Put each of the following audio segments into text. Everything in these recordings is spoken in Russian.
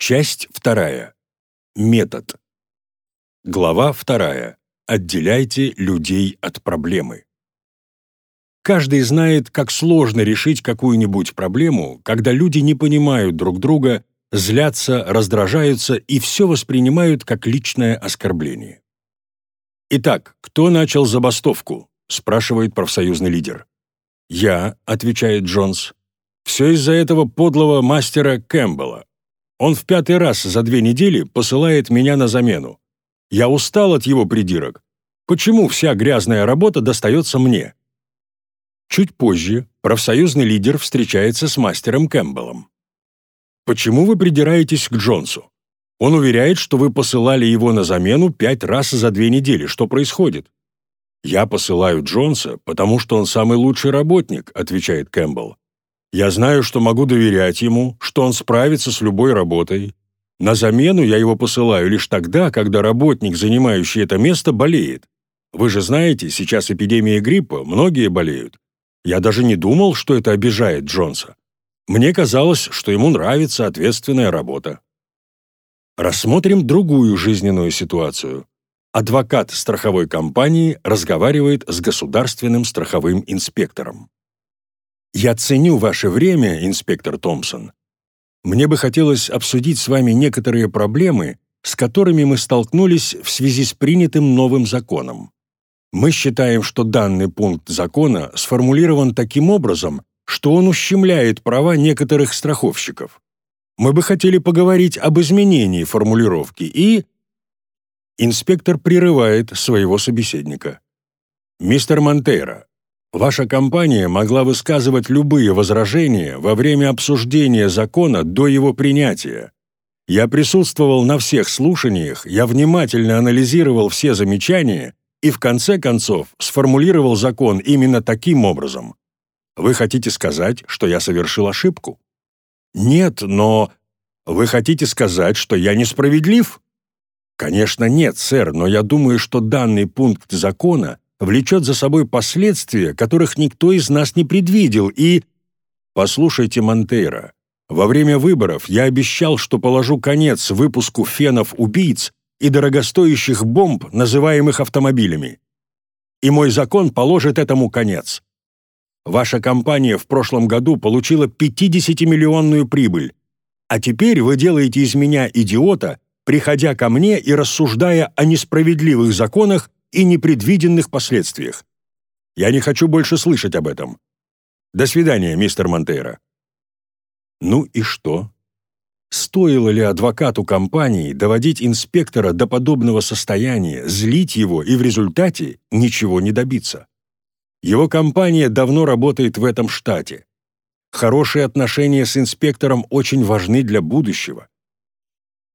Часть вторая. Метод. Глава вторая. Отделяйте людей от проблемы. Каждый знает, как сложно решить какую-нибудь проблему, когда люди не понимают друг друга, злятся, раздражаются и все воспринимают как личное оскорбление. «Итак, кто начал забастовку?» – спрашивает профсоюзный лидер. «Я», – отвечает Джонс. «Все из-за этого подлого мастера Кэмпбелла. Он в пятый раз за две недели посылает меня на замену. Я устал от его придирок. Почему вся грязная работа достается мне?» Чуть позже профсоюзный лидер встречается с мастером Кэмпбеллом. «Почему вы придираетесь к Джонсу? Он уверяет, что вы посылали его на замену пять раз за две недели. Что происходит?» «Я посылаю Джонса, потому что он самый лучший работник», отвечает Кэмпбелл. «Я знаю, что могу доверять ему, что он справится с любой работой. На замену я его посылаю лишь тогда, когда работник, занимающий это место, болеет. Вы же знаете, сейчас эпидемия гриппа, многие болеют. Я даже не думал, что это обижает Джонса. Мне казалось, что ему нравится ответственная работа. Рассмотрим другую жизненную ситуацию. Адвокат страховой компании разговаривает с государственным страховым инспектором. «Я ценю ваше время, инспектор Томпсон. Мне бы хотелось обсудить с вами некоторые проблемы, с которыми мы столкнулись в связи с принятым новым законом. Мы считаем, что данный пункт закона сформулирован таким образом, что он ущемляет права некоторых страховщиков мы бы хотели поговорить об изменении формулировки и...» Инспектор прерывает своего собеседника. «Мистер Монтейро, ваша компания могла высказывать любые возражения во время обсуждения закона до его принятия. Я присутствовал на всех слушаниях, я внимательно анализировал все замечания и в конце концов сформулировал закон именно таким образом. Вы хотите сказать, что я совершил ошибку?» «Нет, но вы хотите сказать, что я несправедлив?» «Конечно нет, сэр, но я думаю, что данный пункт закона влечет за собой последствия, которых никто из нас не предвидел, и...» «Послушайте, Монтейро, во время выборов я обещал, что положу конец выпуску фенов-убийц и дорогостоящих бомб, называемых автомобилями. И мой закон положит этому конец. Ваша компания в прошлом году получила 50-миллионную прибыль, а теперь вы делаете из меня идиота, приходя ко мне и рассуждая о несправедливых законах и непредвиденных последствиях. Я не хочу больше слышать об этом. До свидания, мистер Монтейро». Ну и что? Стоило ли адвокату компании доводить инспектора до подобного состояния, злить его и в результате ничего не добиться? Его компания давно работает в этом штате. Хорошие отношения с инспектором очень важны для будущего.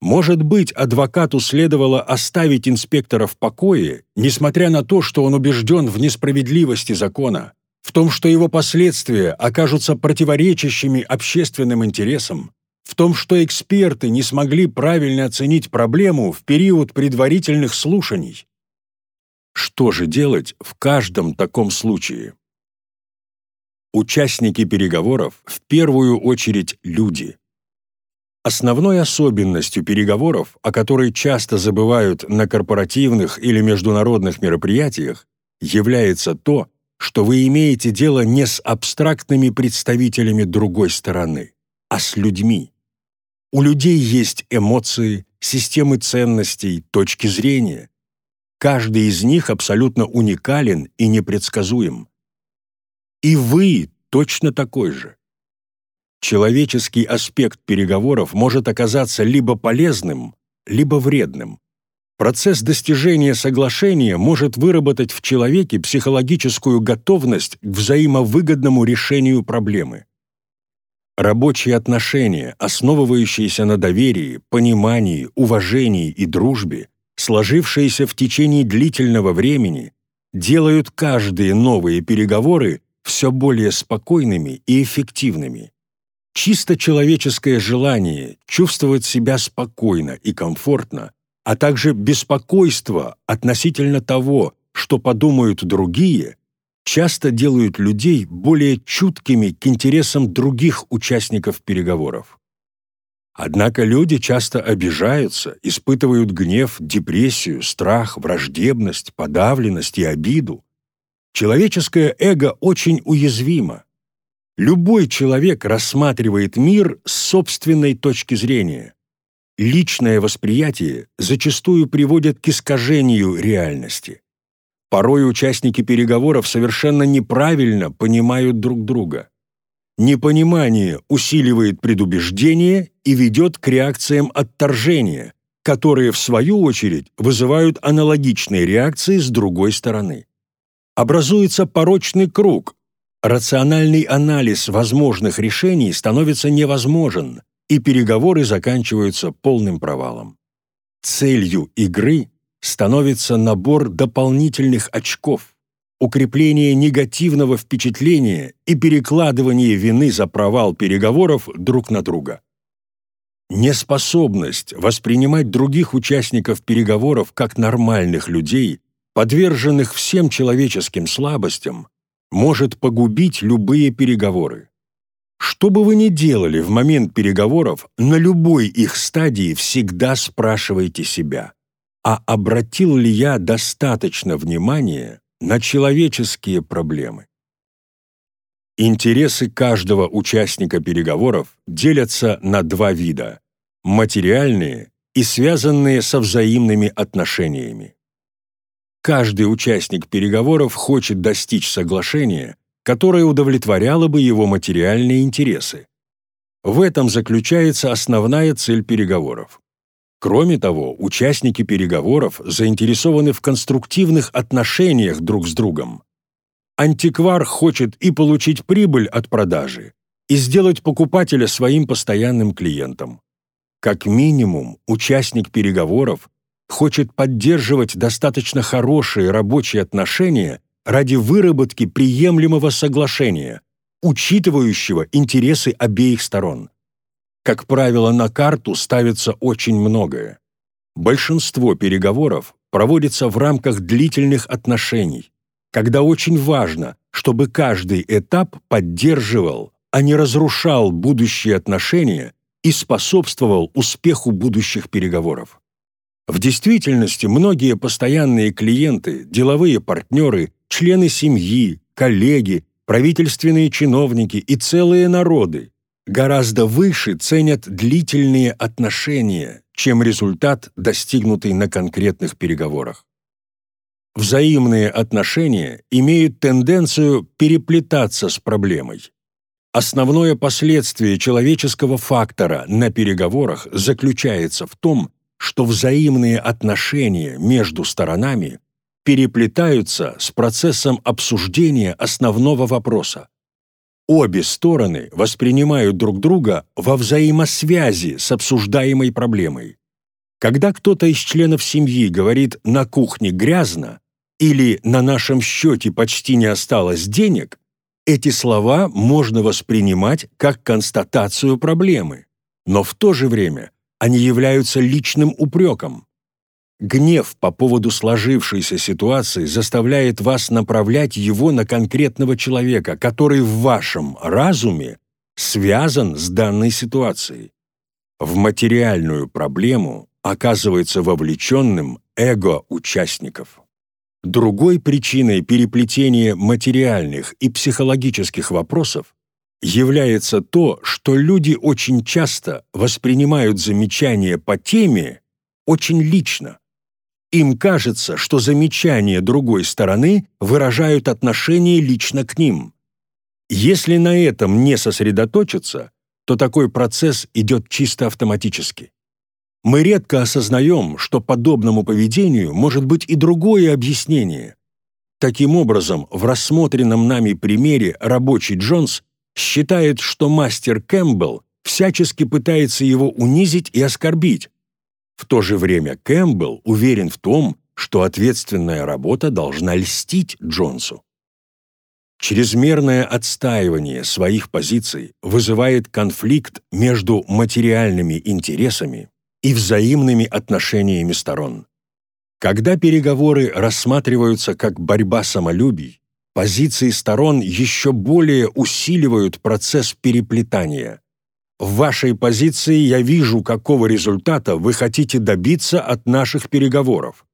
Может быть, адвокату следовало оставить инспектора в покое, несмотря на то, что он убежден в несправедливости закона, в том, что его последствия окажутся противоречащими общественным интересам, в том, что эксперты не смогли правильно оценить проблему в период предварительных слушаний. Что же делать в каждом таком случае? Участники переговоров в первую очередь люди. Основной особенностью переговоров, о которой часто забывают на корпоративных или международных мероприятиях, является то, что вы имеете дело не с абстрактными представителями другой стороны, а с людьми. У людей есть эмоции, системы ценностей, точки зрения, Каждый из них абсолютно уникален и непредсказуем. И вы точно такой же. Человеческий аспект переговоров может оказаться либо полезным, либо вредным. Процесс достижения соглашения может выработать в человеке психологическую готовность к взаимовыгодному решению проблемы. Рабочие отношения, основывающиеся на доверии, понимании, уважении и дружбе, сложившиеся в течение длительного времени, делают каждые новые переговоры все более спокойными и эффективными. Чисто человеческое желание чувствовать себя спокойно и комфортно, а также беспокойство относительно того, что подумают другие, часто делают людей более чуткими к интересам других участников переговоров. Однако люди часто обижаются, испытывают гнев, депрессию, страх, враждебность, подавленность и обиду. Человеческое эго очень уязвимо. Любой человек рассматривает мир с собственной точки зрения. Личное восприятие зачастую приводит к искажению реальности. Порой участники переговоров совершенно неправильно понимают друг друга. Непонимание усиливает предубеждение и ведет к реакциям отторжения, которые, в свою очередь, вызывают аналогичные реакции с другой стороны. Образуется порочный круг. Рациональный анализ возможных решений становится невозможен, и переговоры заканчиваются полным провалом. Целью игры становится набор дополнительных очков, укрепление негативного впечатления и перекладывание вины за провал переговоров друг на друга. Неспособность воспринимать других участников переговоров как нормальных людей, подверженных всем человеческим слабостям, может погубить любые переговоры. Что бы вы ни делали в момент переговоров, на любой их стадии всегда спрашивайте себя, а обратил ли я достаточно внимания на человеческие проблемы. Интересы каждого участника переговоров делятся на два вида – материальные и связанные со взаимными отношениями. Каждый участник переговоров хочет достичь соглашения, которое удовлетворяло бы его материальные интересы. В этом заключается основная цель переговоров. Кроме того, участники переговоров заинтересованы в конструктивных отношениях друг с другом. Антиквар хочет и получить прибыль от продажи, и сделать покупателя своим постоянным клиентом. Как минимум, участник переговоров хочет поддерживать достаточно хорошие рабочие отношения ради выработки приемлемого соглашения, учитывающего интересы обеих сторон. Как правило, на карту ставится очень многое. Большинство переговоров проводится в рамках длительных отношений, когда очень важно, чтобы каждый этап поддерживал, а не разрушал будущие отношения и способствовал успеху будущих переговоров. В действительности многие постоянные клиенты, деловые партнеры, члены семьи, коллеги, правительственные чиновники и целые народы гораздо выше ценят длительные отношения, чем результат, достигнутый на конкретных переговорах. Взаимные отношения имеют тенденцию переплетаться с проблемой. Основное последствие человеческого фактора на переговорах заключается в том, что взаимные отношения между сторонами переплетаются с процессом обсуждения основного вопроса Обе стороны воспринимают друг друга во взаимосвязи с обсуждаемой проблемой. Когда кто-то из членов семьи говорит «на кухне грязно» или «на нашем счете почти не осталось денег», эти слова можно воспринимать как констатацию проблемы, но в то же время они являются личным упреком. Гнев по поводу сложившейся ситуации заставляет вас направлять его на конкретного человека, который в вашем разуме связан с данной ситуацией. В материальную проблему оказывается вовлеченным эго участников. Другой причиной переплетения материальных и психологических вопросов является то, что люди очень часто воспринимают замечания по теме очень лично. Им кажется, что замечания другой стороны выражают отношение лично к ним. Если на этом не сосредоточиться, то такой процесс идет чисто автоматически. Мы редко осознаем, что подобному поведению может быть и другое объяснение. Таким образом, в рассмотренном нами примере рабочий Джонс считает, что мастер Кэмпбелл всячески пытается его унизить и оскорбить, в то же время Кэмпбелл уверен в том, что ответственная работа должна льстить Джонсу. Чрезмерное отстаивание своих позиций вызывает конфликт между материальными интересами и взаимными отношениями сторон. Когда переговоры рассматриваются как борьба самолюбий, позиции сторон еще более усиливают процесс переплетания. В вашей позиции я вижу, какого результата вы хотите добиться от наших переговоров.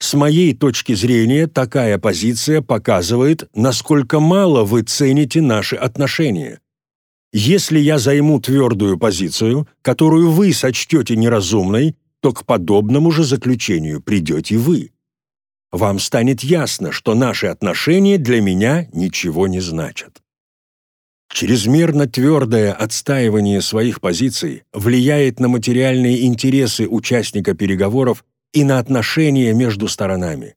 С моей точки зрения, такая позиция показывает, насколько мало вы цените наши отношения. Если я займу твердую позицию, которую вы сочтете неразумной, то к подобному же заключению придете вы. Вам станет ясно, что наши отношения для меня ничего не значат. Чрезмерно твердое отстаивание своих позиций влияет на материальные интересы участника переговоров и на отношения между сторонами.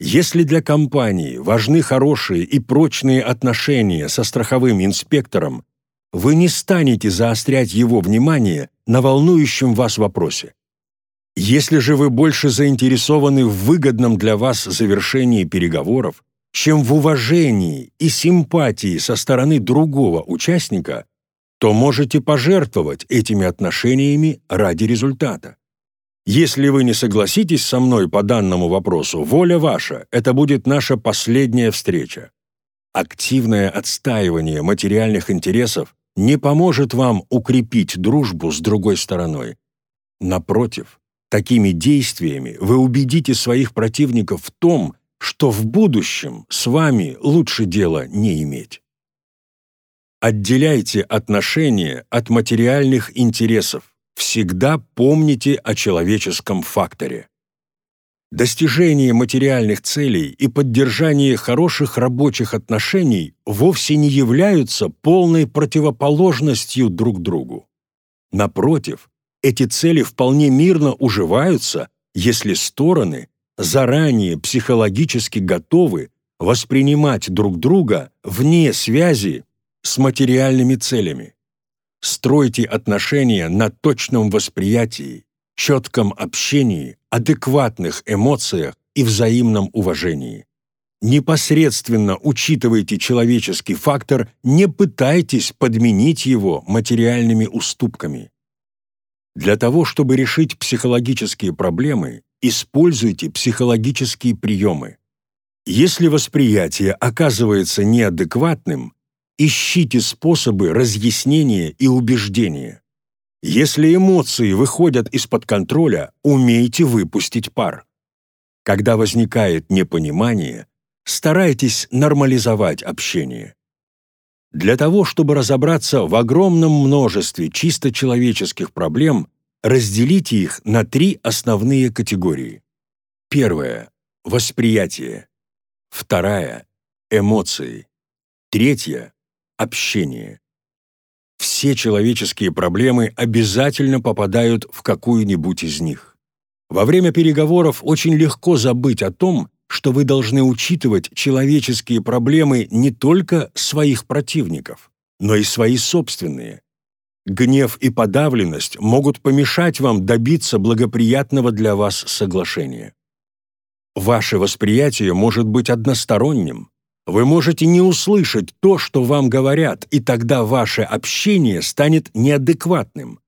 Если для компании важны хорошие и прочные отношения со страховым инспектором, вы не станете заострять его внимание на волнующем вас вопросе. Если же вы больше заинтересованы в выгодном для вас завершении переговоров, чем в уважении и симпатии со стороны другого участника, то можете пожертвовать этими отношениями ради результата. Если вы не согласитесь со мной по данному вопросу, воля ваша, это будет наша последняя встреча. Активное отстаивание материальных интересов не поможет вам укрепить дружбу с другой стороной. Напротив, такими действиями вы убедите своих противников в том, что в будущем с вами лучше дела не иметь. Отделяйте отношения от материальных интересов всегда помните о человеческом факторе. Достижение материальных целей и поддержание хороших рабочих отношений вовсе не являются полной противоположностью друг другу. Напротив, эти цели вполне мирно уживаются, если стороны заранее психологически готовы воспринимать друг друга вне связи с материальными целями. Стройте отношения на точном восприятии, четком общении, адекватных эмоциях и взаимном уважении. Непосредственно учитывайте человеческий фактор, не пытайтесь подменить его материальными уступками. Для того, чтобы решить психологические проблемы, используйте психологические приемы. Если восприятие оказывается неадекватным, ищите способы разъяснения и убеждения. Если эмоции выходят из-под контроля, умейте выпустить пар. Когда возникает непонимание, старайтесь нормализовать общение. Для того, чтобы разобраться в огромном множестве чисто человеческих проблем, разделите их на три основные категории. Первая – восприятие. Вторая – эмоции. Третья общение. Все человеческие проблемы обязательно попадают в какую-нибудь из них. Во время переговоров очень легко забыть о том, что вы должны учитывать человеческие проблемы не только своих противников, но и свои собственные. Гнев и подавленность могут помешать вам добиться благоприятного для вас соглашения. Ваше восприятие может быть односторонним, вы можете не услышать то, что вам говорят, и тогда ваше общение станет неадекватным.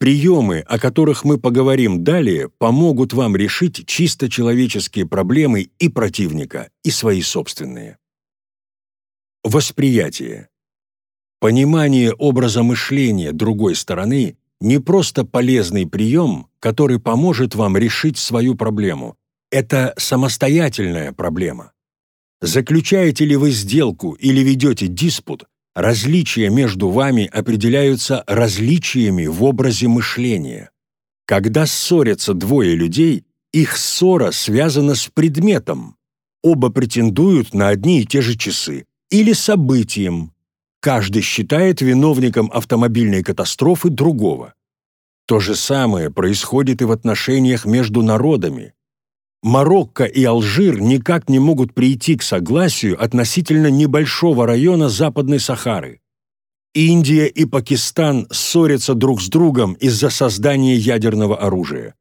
Приемы, о которых мы поговорим далее, помогут вам решить чисто человеческие проблемы и противника, и свои собственные. Восприятие. Понимание образа мышления другой стороны не просто полезный прием, который поможет вам решить свою проблему. Это самостоятельная проблема. Заключаете ли вы сделку или ведете диспут, различия между вами определяются различиями в образе мышления. Когда ссорятся двое людей, их ссора связана с предметом. Оба претендуют на одни и те же часы или событием. Каждый считает виновником автомобильной катастрофы другого. То же самое происходит и в отношениях между народами. Марокко и Алжир никак не могут прийти к согласию относительно небольшого района Западной Сахары. Индия и Пакистан ссорятся друг с другом из-за создания ядерного оружия.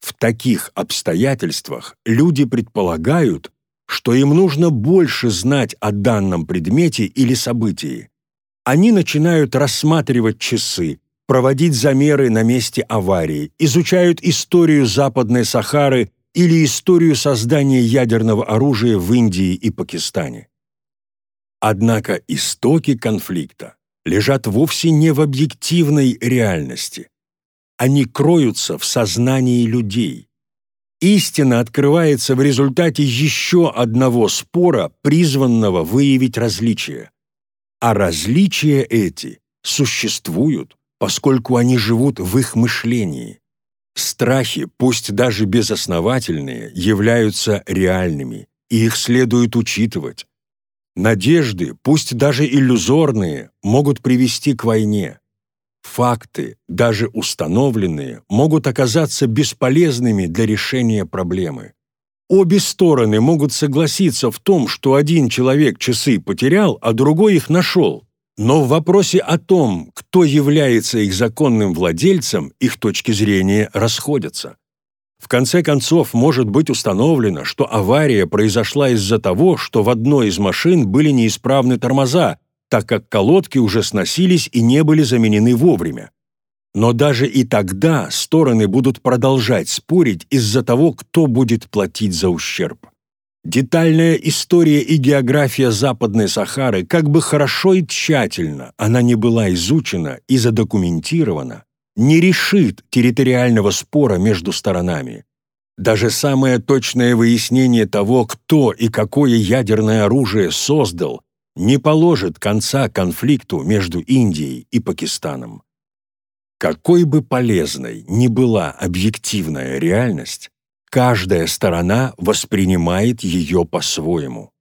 В таких обстоятельствах люди предполагают, что им нужно больше знать о данном предмете или событии. Они начинают рассматривать часы, проводить замеры на месте аварии, изучают историю Западной Сахары или историю создания ядерного оружия в Индии и Пакистане. Однако истоки конфликта лежат вовсе не в объективной реальности. Они кроются в сознании людей. Истина открывается в результате еще одного спора, призванного выявить различия. А различия эти существуют, поскольку они живут в их мышлении. Страхи, пусть даже безосновательные, являются реальными, и их следует учитывать. Надежды, пусть даже иллюзорные, могут привести к войне. Факты, даже установленные, могут оказаться бесполезными для решения проблемы. Обе стороны могут согласиться в том, что один человек часы потерял, а другой их нашел. Но в вопросе о том, кто является их законным владельцем, их точки зрения расходятся. В конце концов, может быть установлено, что авария произошла из-за того, что в одной из машин были неисправны тормоза, так как колодки уже сносились и не были заменены вовремя. Но даже и тогда стороны будут продолжать спорить из-за того, кто будет платить за ущерб. Детальная история и география Западной Сахары, как бы хорошо и тщательно она не была изучена и задокументирована, не решит территориального спора между сторонами. Даже самое точное выяснение того, кто и какое ядерное оружие создал, не положит конца конфликту между Индией и Пакистаном. Какой бы полезной ни была объективная реальность, каждая сторона воспринимает ее по-своему.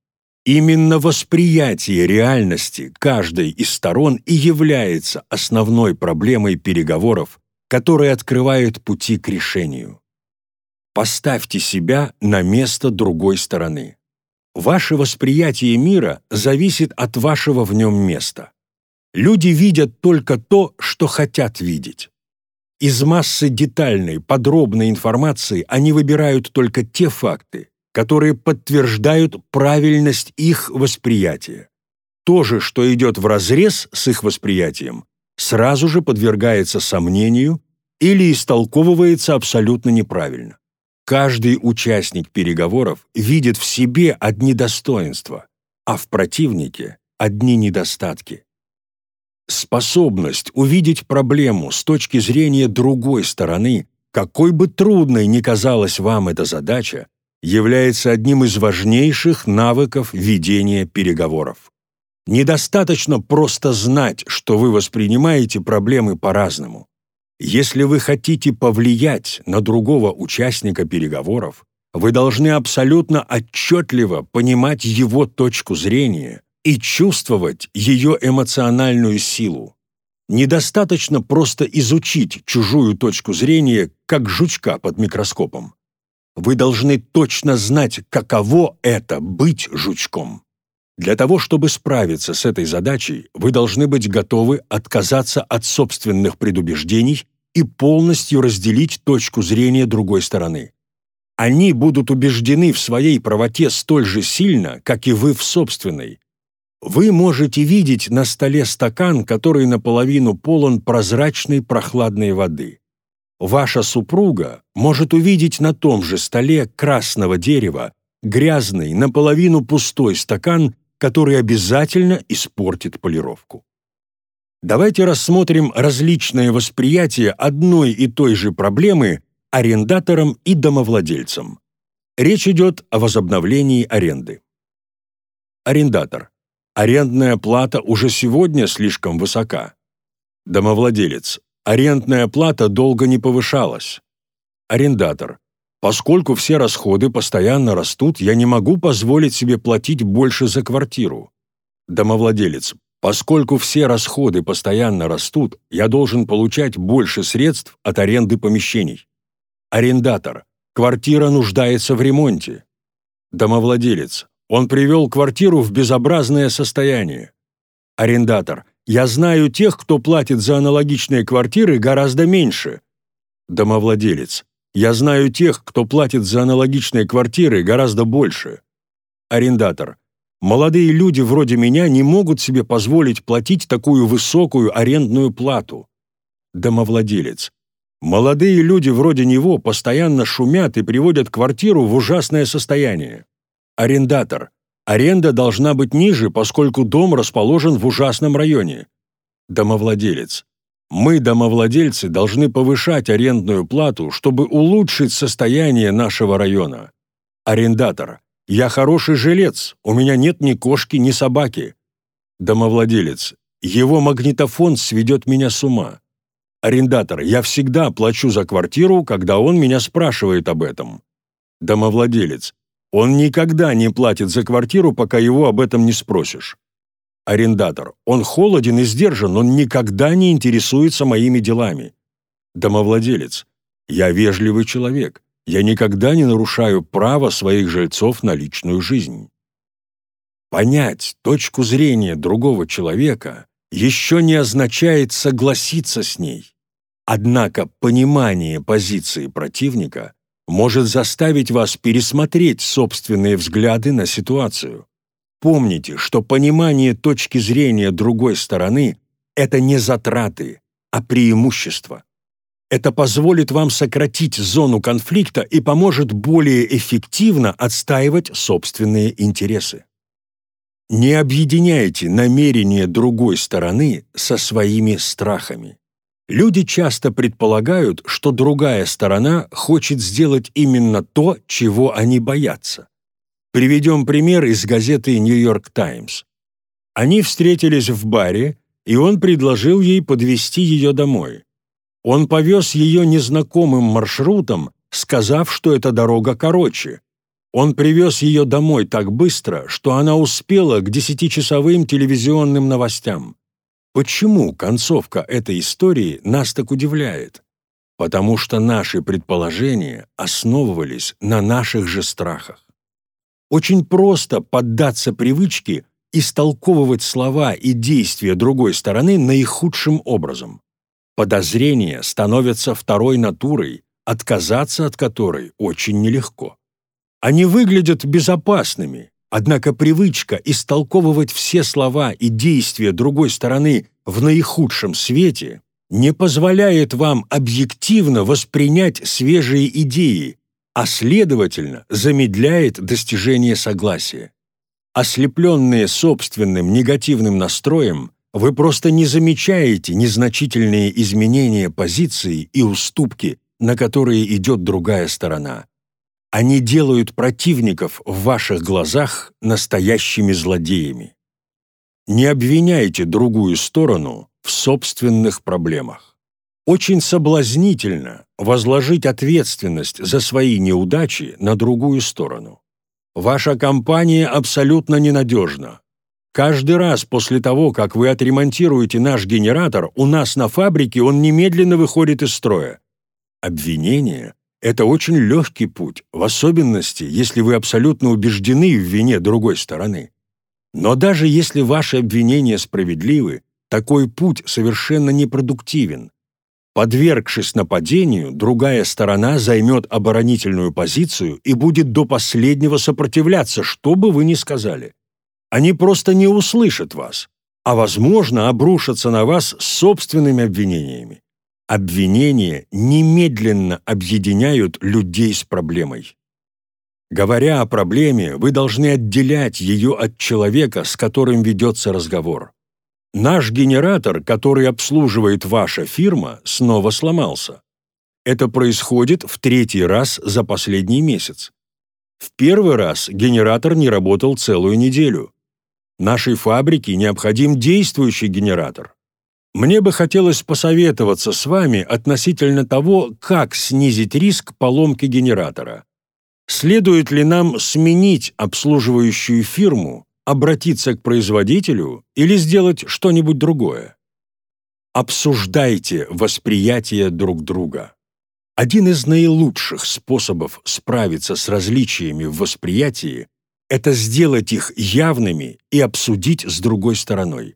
Именно восприятие реальности каждой из сторон и является основной проблемой переговоров, которые открывают пути к решению. Поставьте себя на место другой стороны. Ваше восприятие мира зависит от вашего в нем места. Люди видят только то, что хотят видеть. Из массы детальной, подробной информации они выбирают только те факты, которые подтверждают правильность их восприятия. То же, что идет вразрез с их восприятием, сразу же подвергается сомнению или истолковывается абсолютно неправильно. Каждый участник переговоров видит в себе одни достоинства, а в противнике – одни недостатки. Способность увидеть проблему с точки зрения другой стороны, какой бы трудной ни казалась вам эта задача, является одним из важнейших навыков ведения переговоров. Недостаточно просто знать, что вы воспринимаете проблемы по-разному. Если вы хотите повлиять на другого участника переговоров, вы должны абсолютно отчетливо понимать его точку зрения и чувствовать ее эмоциональную силу. Недостаточно просто изучить чужую точку зрения, как жучка под микроскопом. Вы должны точно знать, каково это — быть жучком. Для того, чтобы справиться с этой задачей, вы должны быть готовы отказаться от собственных предубеждений и полностью разделить точку зрения другой стороны. Они будут убеждены в своей правоте столь же сильно, как и вы в собственной. Вы можете видеть на столе стакан, который наполовину полон прозрачной прохладной воды ваша супруга может увидеть на том же столе красного дерева грязный, наполовину пустой стакан, который обязательно испортит полировку. Давайте рассмотрим различные восприятия одной и той же проблемы арендаторам и домовладельцам. Речь идет о возобновлении аренды. Арендатор. Арендная плата уже сегодня слишком высока. Домовладелец. Арендная плата долго не повышалась. Арендатор. Поскольку все расходы постоянно растут, я не могу позволить себе платить больше за квартиру. Домовладелец. Поскольку все расходы постоянно растут, я должен получать больше средств от аренды помещений. Арендатор. Квартира нуждается в ремонте. Домовладелец. Он привел квартиру в безобразное состояние. Арендатор. Я знаю тех, кто платит за аналогичные квартиры гораздо меньше. Домовладелец. Я знаю тех, кто платит за аналогичные квартиры гораздо больше. Арендатор. Молодые люди вроде меня не могут себе позволить платить такую высокую арендную плату. Домовладелец. Молодые люди вроде него постоянно шумят и приводят квартиру в ужасное состояние. Арендатор. Аренда должна быть ниже, поскольку дом расположен в ужасном районе. Домовладелец. Мы, домовладельцы, должны повышать арендную плату, чтобы улучшить состояние нашего района. Арендатор. Я хороший жилец, у меня нет ни кошки, ни собаки. Домовладелец. Его магнитофон сведет меня с ума. Арендатор. Я всегда плачу за квартиру, когда он меня спрашивает об этом. Домовладелец. Он никогда не платит за квартиру, пока его об этом не спросишь. Арендатор. Он холоден и сдержан, он никогда не интересуется моими делами. Домовладелец. Я вежливый человек. Я никогда не нарушаю право своих жильцов на личную жизнь. Понять точку зрения другого человека еще не означает согласиться с ней. Однако понимание позиции противника может заставить вас пересмотреть собственные взгляды на ситуацию. Помните, что понимание точки зрения другой стороны – это не затраты, а преимущество. Это позволит вам сократить зону конфликта и поможет более эффективно отстаивать собственные интересы. Не объединяйте намерения другой стороны со своими страхами. Люди часто предполагают, что другая сторона хочет сделать именно то, чего они боятся. Приведем пример из газеты «Нью-Йорк Таймс». Они встретились в баре, и он предложил ей подвести ее домой. Он повез ее незнакомым маршрутом, сказав, что эта дорога короче. Он привез ее домой так быстро, что она успела к десятичасовым телевизионным новостям. Почему концовка этой истории нас так удивляет? Потому что наши предположения основывались на наших же страхах. Очень просто поддаться привычке истолковывать слова и действия другой стороны наихудшим образом. Подозрения становятся второй натурой, отказаться от которой очень нелегко. Они выглядят безопасными, однако привычка истолковывать все слова и действия другой стороны в наихудшем свете не позволяет вам объективно воспринять свежие идеи, а следовательно замедляет достижение согласия. Ослепленные собственным негативным настроем, вы просто не замечаете незначительные изменения позиции и уступки, на которые идет другая сторона. Они делают противников в ваших глазах настоящими злодеями. Не обвиняйте другую сторону в собственных проблемах. Очень соблазнительно возложить ответственность за свои неудачи на другую сторону. Ваша компания абсолютно ненадежна. Каждый раз после того, как вы отремонтируете наш генератор, у нас на фабрике он немедленно выходит из строя. Обвинение – это очень легкий путь, в особенности, если вы абсолютно убеждены в вине другой стороны. Но даже если ваши обвинения справедливы, такой путь совершенно непродуктивен, Подвергшись нападению, другая сторона займет оборонительную позицию и будет до последнего сопротивляться, что бы вы ни сказали. Они просто не услышат вас, а, возможно, обрушатся на вас собственными обвинениями. Обвинения немедленно объединяют людей с проблемой. Говоря о проблеме, вы должны отделять ее от человека, с которым ведется разговор. Наш генератор, который обслуживает ваша фирма, снова сломался. Это происходит в третий раз за последний месяц. В первый раз генератор не работал целую неделю. Нашей фабрике необходим действующий генератор. Мне бы хотелось посоветоваться с вами относительно того, как снизить риск поломки генератора. Следует ли нам сменить обслуживающую фирму обратиться к производителю или сделать что-нибудь другое. Обсуждайте восприятие друг друга. Один из наилучших способов справиться с различиями в восприятии – это сделать их явными и обсудить с другой стороной.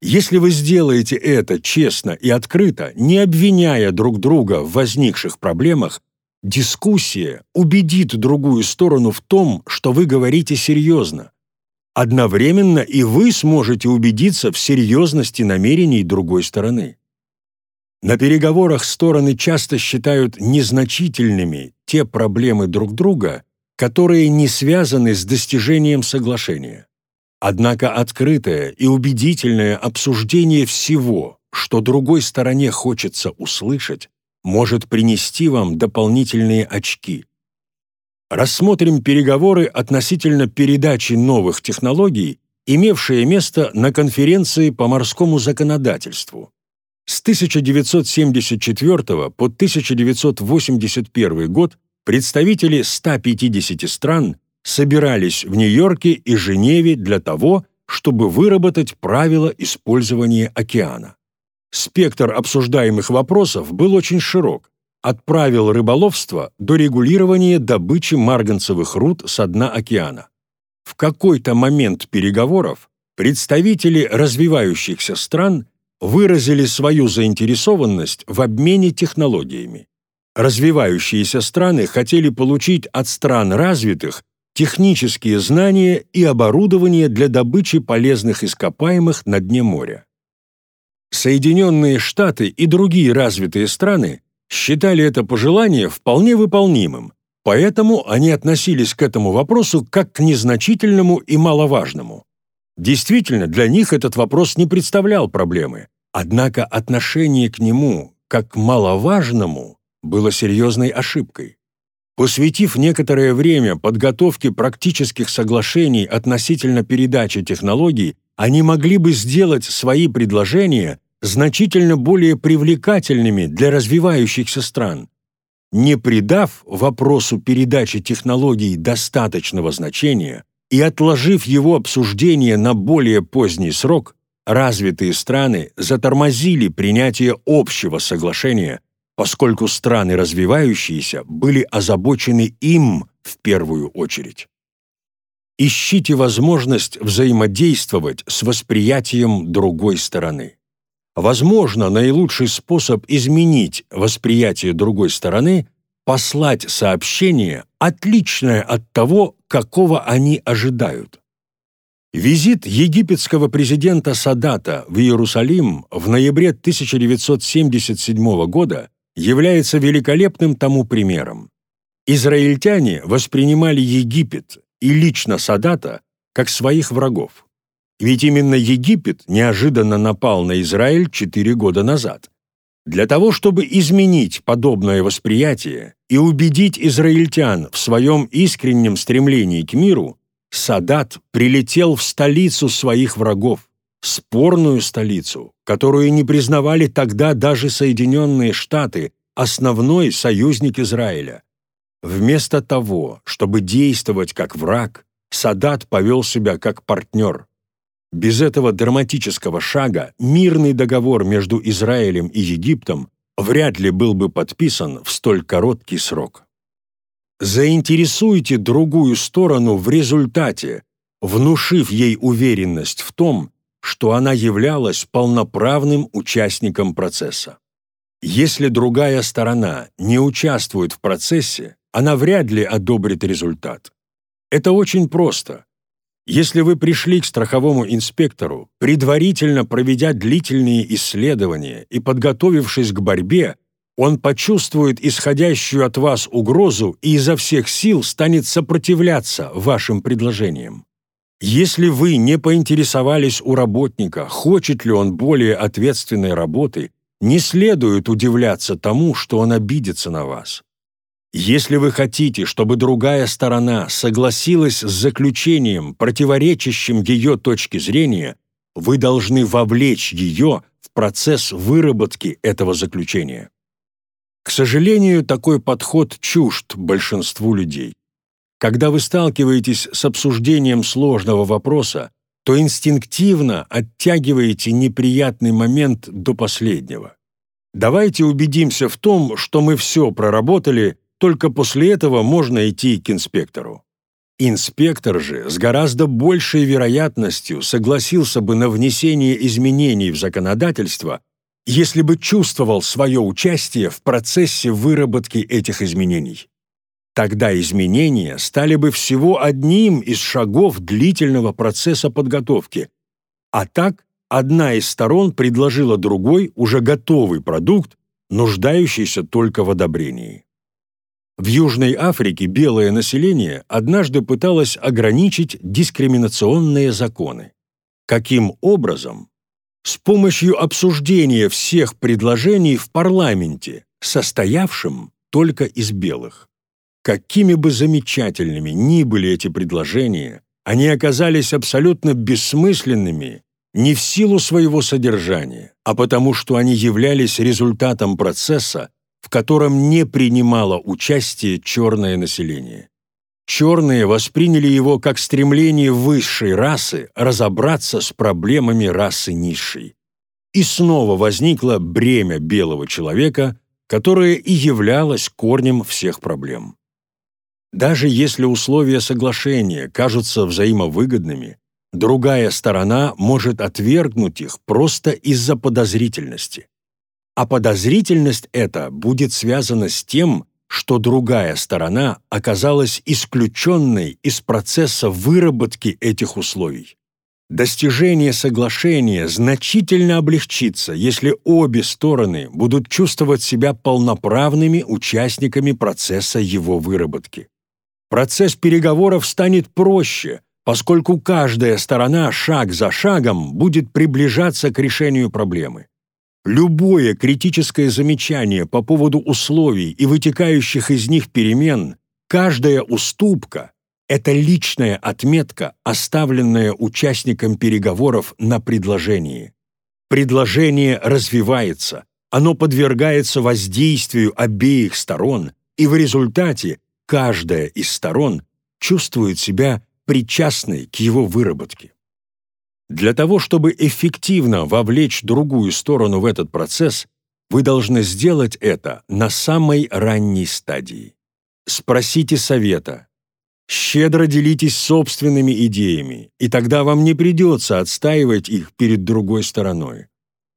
Если вы сделаете это честно и открыто, не обвиняя друг друга в возникших проблемах, дискуссия убедит другую сторону в том, что вы говорите серьезно, Одновременно и вы сможете убедиться в серьезности намерений другой стороны. На переговорах стороны часто считают незначительными те проблемы друг друга, которые не связаны с достижением соглашения. Однако открытое и убедительное обсуждение всего, что другой стороне хочется услышать, может принести вам дополнительные очки. Рассмотрим переговоры относительно передачи новых технологий, имевшие место на конференции по морскому законодательству. С 1974 по 1981 год представители 150 стран собирались в Нью-Йорке и Женеве для того, чтобы выработать правила использования океана. Спектр обсуждаемых вопросов был очень широк, от правил рыболовства до регулирования добычи марганцевых руд со дна океана. В какой-то момент переговоров представители развивающихся стран выразили свою заинтересованность в обмене технологиями. Развивающиеся страны хотели получить от стран развитых технические знания и оборудование для добычи полезных ископаемых на дне моря. Соединенные Штаты и другие развитые страны считали это пожелание вполне выполнимым, поэтому они относились к этому вопросу как к незначительному и маловажному. Действительно, для них этот вопрос не представлял проблемы, однако отношение к нему как к маловажному было серьезной ошибкой. Посвятив некоторое время подготовке практических соглашений относительно передачи технологий, они могли бы сделать свои предложения значительно более привлекательными для развивающихся стран. Не придав вопросу передачи технологий достаточного значения и отложив его обсуждение на более поздний срок, развитые страны затормозили принятие общего соглашения поскольку страны развивающиеся были озабочены им в первую очередь. Ищите возможность взаимодействовать с восприятием другой стороны. Возможно, наилучший способ изменить восприятие другой стороны – послать сообщение, отличное от того, какого они ожидают. Визит египетского президента Садата в Иерусалим в ноябре 1977 года является великолепным тому примером. Израильтяне воспринимали Египет и лично Садата как своих врагов. Ведь именно Египет неожиданно напал на Израиль четыре года назад. Для того, чтобы изменить подобное восприятие и убедить израильтян в своем искреннем стремлении к миру, Садат прилетел в столицу своих врагов, спорную столицу, которую не признавали тогда даже Соединенные Штаты, основной союзник Израиля. Вместо того, чтобы действовать как враг, Садат повел себя как партнер. Без этого драматического шага мирный договор между Израилем и Египтом вряд ли был бы подписан в столь короткий срок. Заинтересуйте другую сторону в результате, внушив ей уверенность в том, что она являлась полноправным участником процесса. Если другая сторона не участвует в процессе, она вряд ли одобрит результат. Это очень просто. Если вы пришли к страховому инспектору, предварительно проведя длительные исследования и подготовившись к борьбе, он почувствует исходящую от вас угрозу и изо всех сил станет сопротивляться вашим предложениям. Если вы не поинтересовались у работника, хочет ли он более ответственной работы, не следует удивляться тому, что он обидится на вас. Если вы хотите, чтобы другая сторона согласилась с заключением, противоречащим ее точке зрения, вы должны вовлечь ее в процесс выработки этого заключения. К сожалению, такой подход чужд большинству людей. Когда вы сталкиваетесь с обсуждением сложного вопроса, то инстинктивно оттягиваете неприятный момент до последнего. Давайте убедимся в том, что мы все проработали, только после этого можно идти к инспектору. Инспектор же с гораздо большей вероятностью согласился бы на внесение изменений в законодательство, если бы чувствовал свое участие в процессе выработки этих изменений. Тогда изменения стали бы всего одним из шагов длительного процесса подготовки. А так, одна из сторон предложила другой уже готовый продукт, нуждающийся только в одобрении. В Южной Африке белое население однажды пыталось ограничить дискриминационные законы. Каким образом? С помощью обсуждения всех предложений в парламенте, состоявшем только из белых. Какими бы замечательными ни были эти предложения, они оказались абсолютно бессмысленными не в силу своего содержания, а потому что они являлись результатом процесса, в котором не принимало участие черное население. Черные восприняли его как стремление высшей расы разобраться с проблемами расы низшей. И снова возникло бремя белого человека, которое и являлось корнем всех проблем. Даже если условия соглашения кажутся взаимовыгодными, другая сторона может отвергнуть их просто из-за подозрительности. А подозрительность эта будет связана с тем, что другая сторона оказалась исключенной из процесса выработки этих условий. Достижение соглашения значительно облегчится, если обе стороны будут чувствовать себя полноправными участниками процесса его выработки. Процесс переговоров станет проще, поскольку каждая сторона шаг за шагом будет приближаться к решению проблемы. Любое критическое замечание по поводу условий и вытекающих из них перемен, каждая уступка – это личная отметка, оставленная участником переговоров на предложении. Предложение развивается, оно подвергается воздействию обеих сторон, и в результате каждая из сторон чувствует себя причастной к его выработке. Для того, чтобы эффективно вовлечь другую сторону в этот процесс, вы должны сделать это на самой ранней стадии. Спросите совета. Щедро делитесь собственными идеями, и тогда вам не придется отстаивать их перед другой стороной.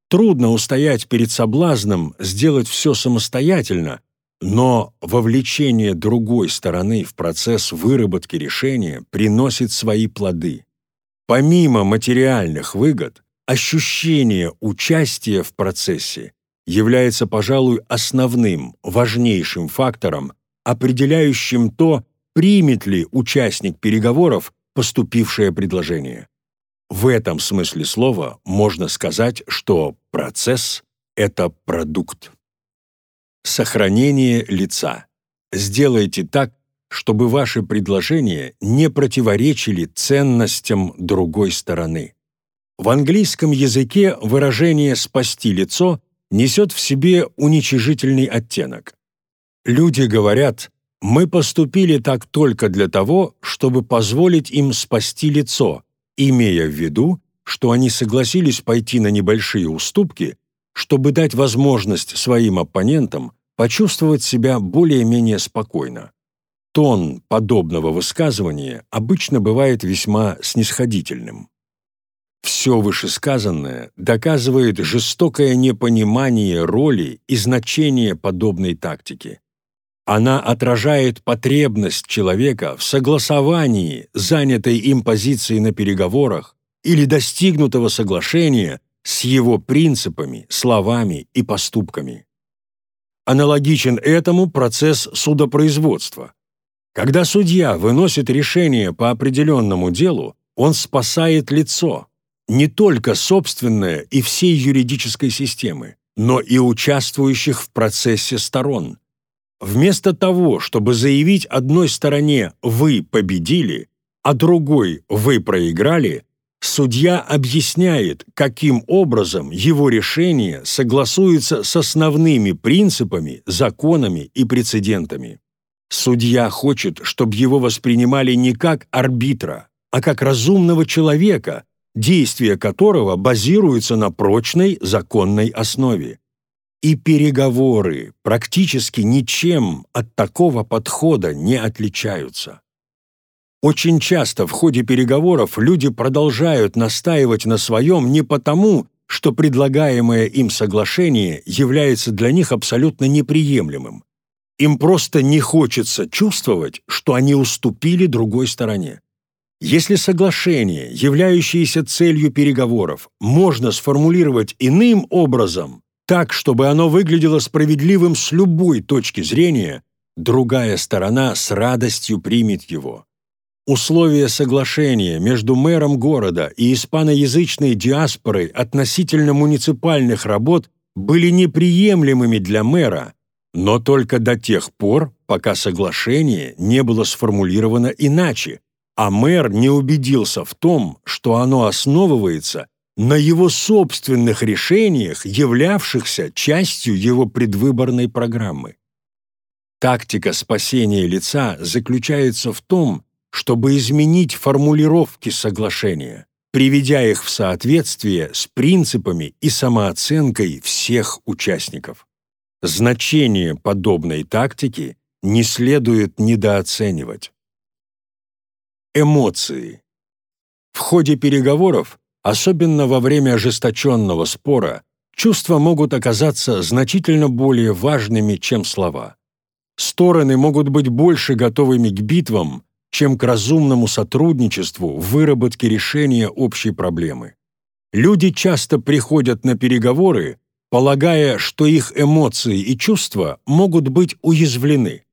Трудно устоять перед соблазном сделать все самостоятельно, но вовлечение другой стороны в процесс выработки решения приносит свои плоды. Помимо материальных выгод, ощущение участия в процессе является, пожалуй, основным, важнейшим фактором, определяющим то, примет ли участник переговоров поступившее предложение. В этом смысле слова можно сказать, что процесс — это продукт. Сохранение лица. Сделайте так, чтобы ваши предложения не противоречили ценностям другой стороны. В английском языке выражение «спасти лицо» несет в себе уничижительный оттенок. Люди говорят «мы поступили так только для того, чтобы позволить им спасти лицо», имея в виду, что они согласились пойти на небольшие уступки, чтобы дать возможность своим оппонентам почувствовать себя более-менее спокойно. Тон подобного высказывания обычно бывает весьма снисходительным. Все вышесказанное доказывает жестокое непонимание роли и значения подобной тактики. Она отражает потребность человека в согласовании занятой им позиции на переговорах или достигнутого соглашения с его принципами, словами и поступками. Аналогичен этому процесс судопроизводства. Когда судья выносит решение по определенному делу, он спасает лицо, не только собственное и всей юридической системы, но и участвующих в процессе сторон. Вместо того, чтобы заявить одной стороне «вы победили», а другой «вы проиграли», судья объясняет, каким образом его решение согласуется с основными принципами, законами и прецедентами. Судья хочет, чтобы его воспринимали не как арбитра, а как разумного человека, действия которого базируются на прочной законной основе. И переговоры практически ничем от такого подхода не отличаются. Очень часто в ходе переговоров люди продолжают настаивать на своем не потому, что предлагаемое им соглашение является для них абсолютно неприемлемым, им просто не хочется чувствовать, что они уступили другой стороне. Если соглашение, являющееся целью переговоров, можно сформулировать иным образом, так, чтобы оно выглядело справедливым с любой точки зрения, другая сторона с радостью примет его. Условия соглашения между мэром города и испаноязычной диаспорой относительно муниципальных работ были неприемлемыми для мэра, но только до тех пор, пока соглашение не было сформулировано иначе, а мэр не убедился в том, что оно основывается на его собственных решениях, являвшихся частью его предвыборной программы. Тактика спасения лица заключается в том, чтобы изменить формулировки соглашения, приведя их в соответствие с принципами и самооценкой всех участников. Значение подобной тактики не следует недооценивать. Эмоции. В ходе переговоров, особенно во время ожесточенного спора, чувства могут оказаться значительно более важными, чем слова. Стороны могут быть больше готовыми к битвам, чем к разумному сотрудничеству в выработке решения общей проблемы. Люди часто приходят на переговоры, полагая, что их эмоции и чувства могут быть уязвлены.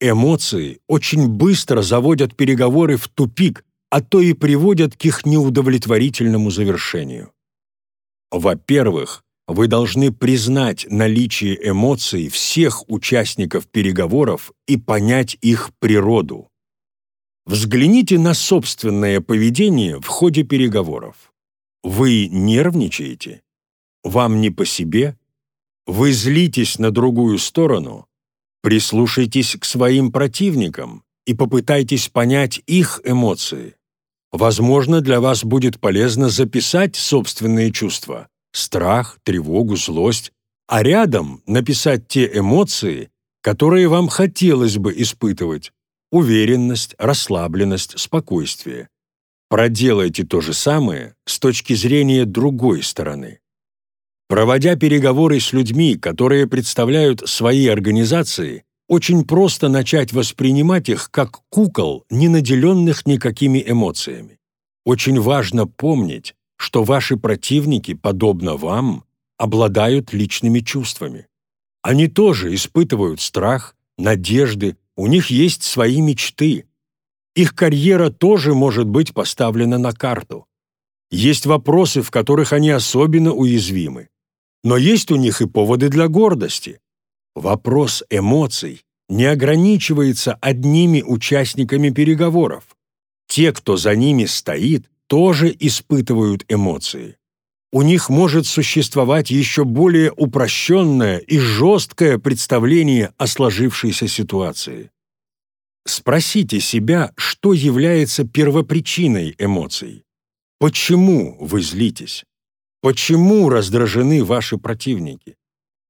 Эмоции очень быстро заводят переговоры в тупик, а то и приводят к их неудовлетворительному завершению. Во-первых, вы должны признать наличие эмоций всех участников переговоров и понять их природу. Взгляните на собственное поведение в ходе переговоров. Вы нервничаете? Вам не по себе? Вы злитесь на другую сторону? Прислушайтесь к своим противникам и попытайтесь понять их эмоции. Возможно, для вас будет полезно записать собственные чувства – страх, тревогу, злость, а рядом написать те эмоции, которые вам хотелось бы испытывать, уверенность, расслабленность, спокойствие. Проделайте то же самое с точки зрения другой стороны. Проводя переговоры с людьми, которые представляют свои организации, очень просто начать воспринимать их как кукол, не наделенных никакими эмоциями. Очень важно помнить, что ваши противники, подобно вам, обладают личными чувствами. Они тоже испытывают страх, надежды, у них есть свои мечты. Их карьера тоже может быть поставлена на карту. Есть вопросы, в которых они особенно уязвимы. Но есть у них и поводы для гордости. Вопрос эмоций не ограничивается одними участниками переговоров. Те, кто за ними стоит, тоже испытывают эмоции. У них может существовать еще более упрощенное и жесткое представление о сложившейся ситуации. Спросите себя, что является первопричиной эмоций. Почему вы злитесь? Почему раздражены ваши противники?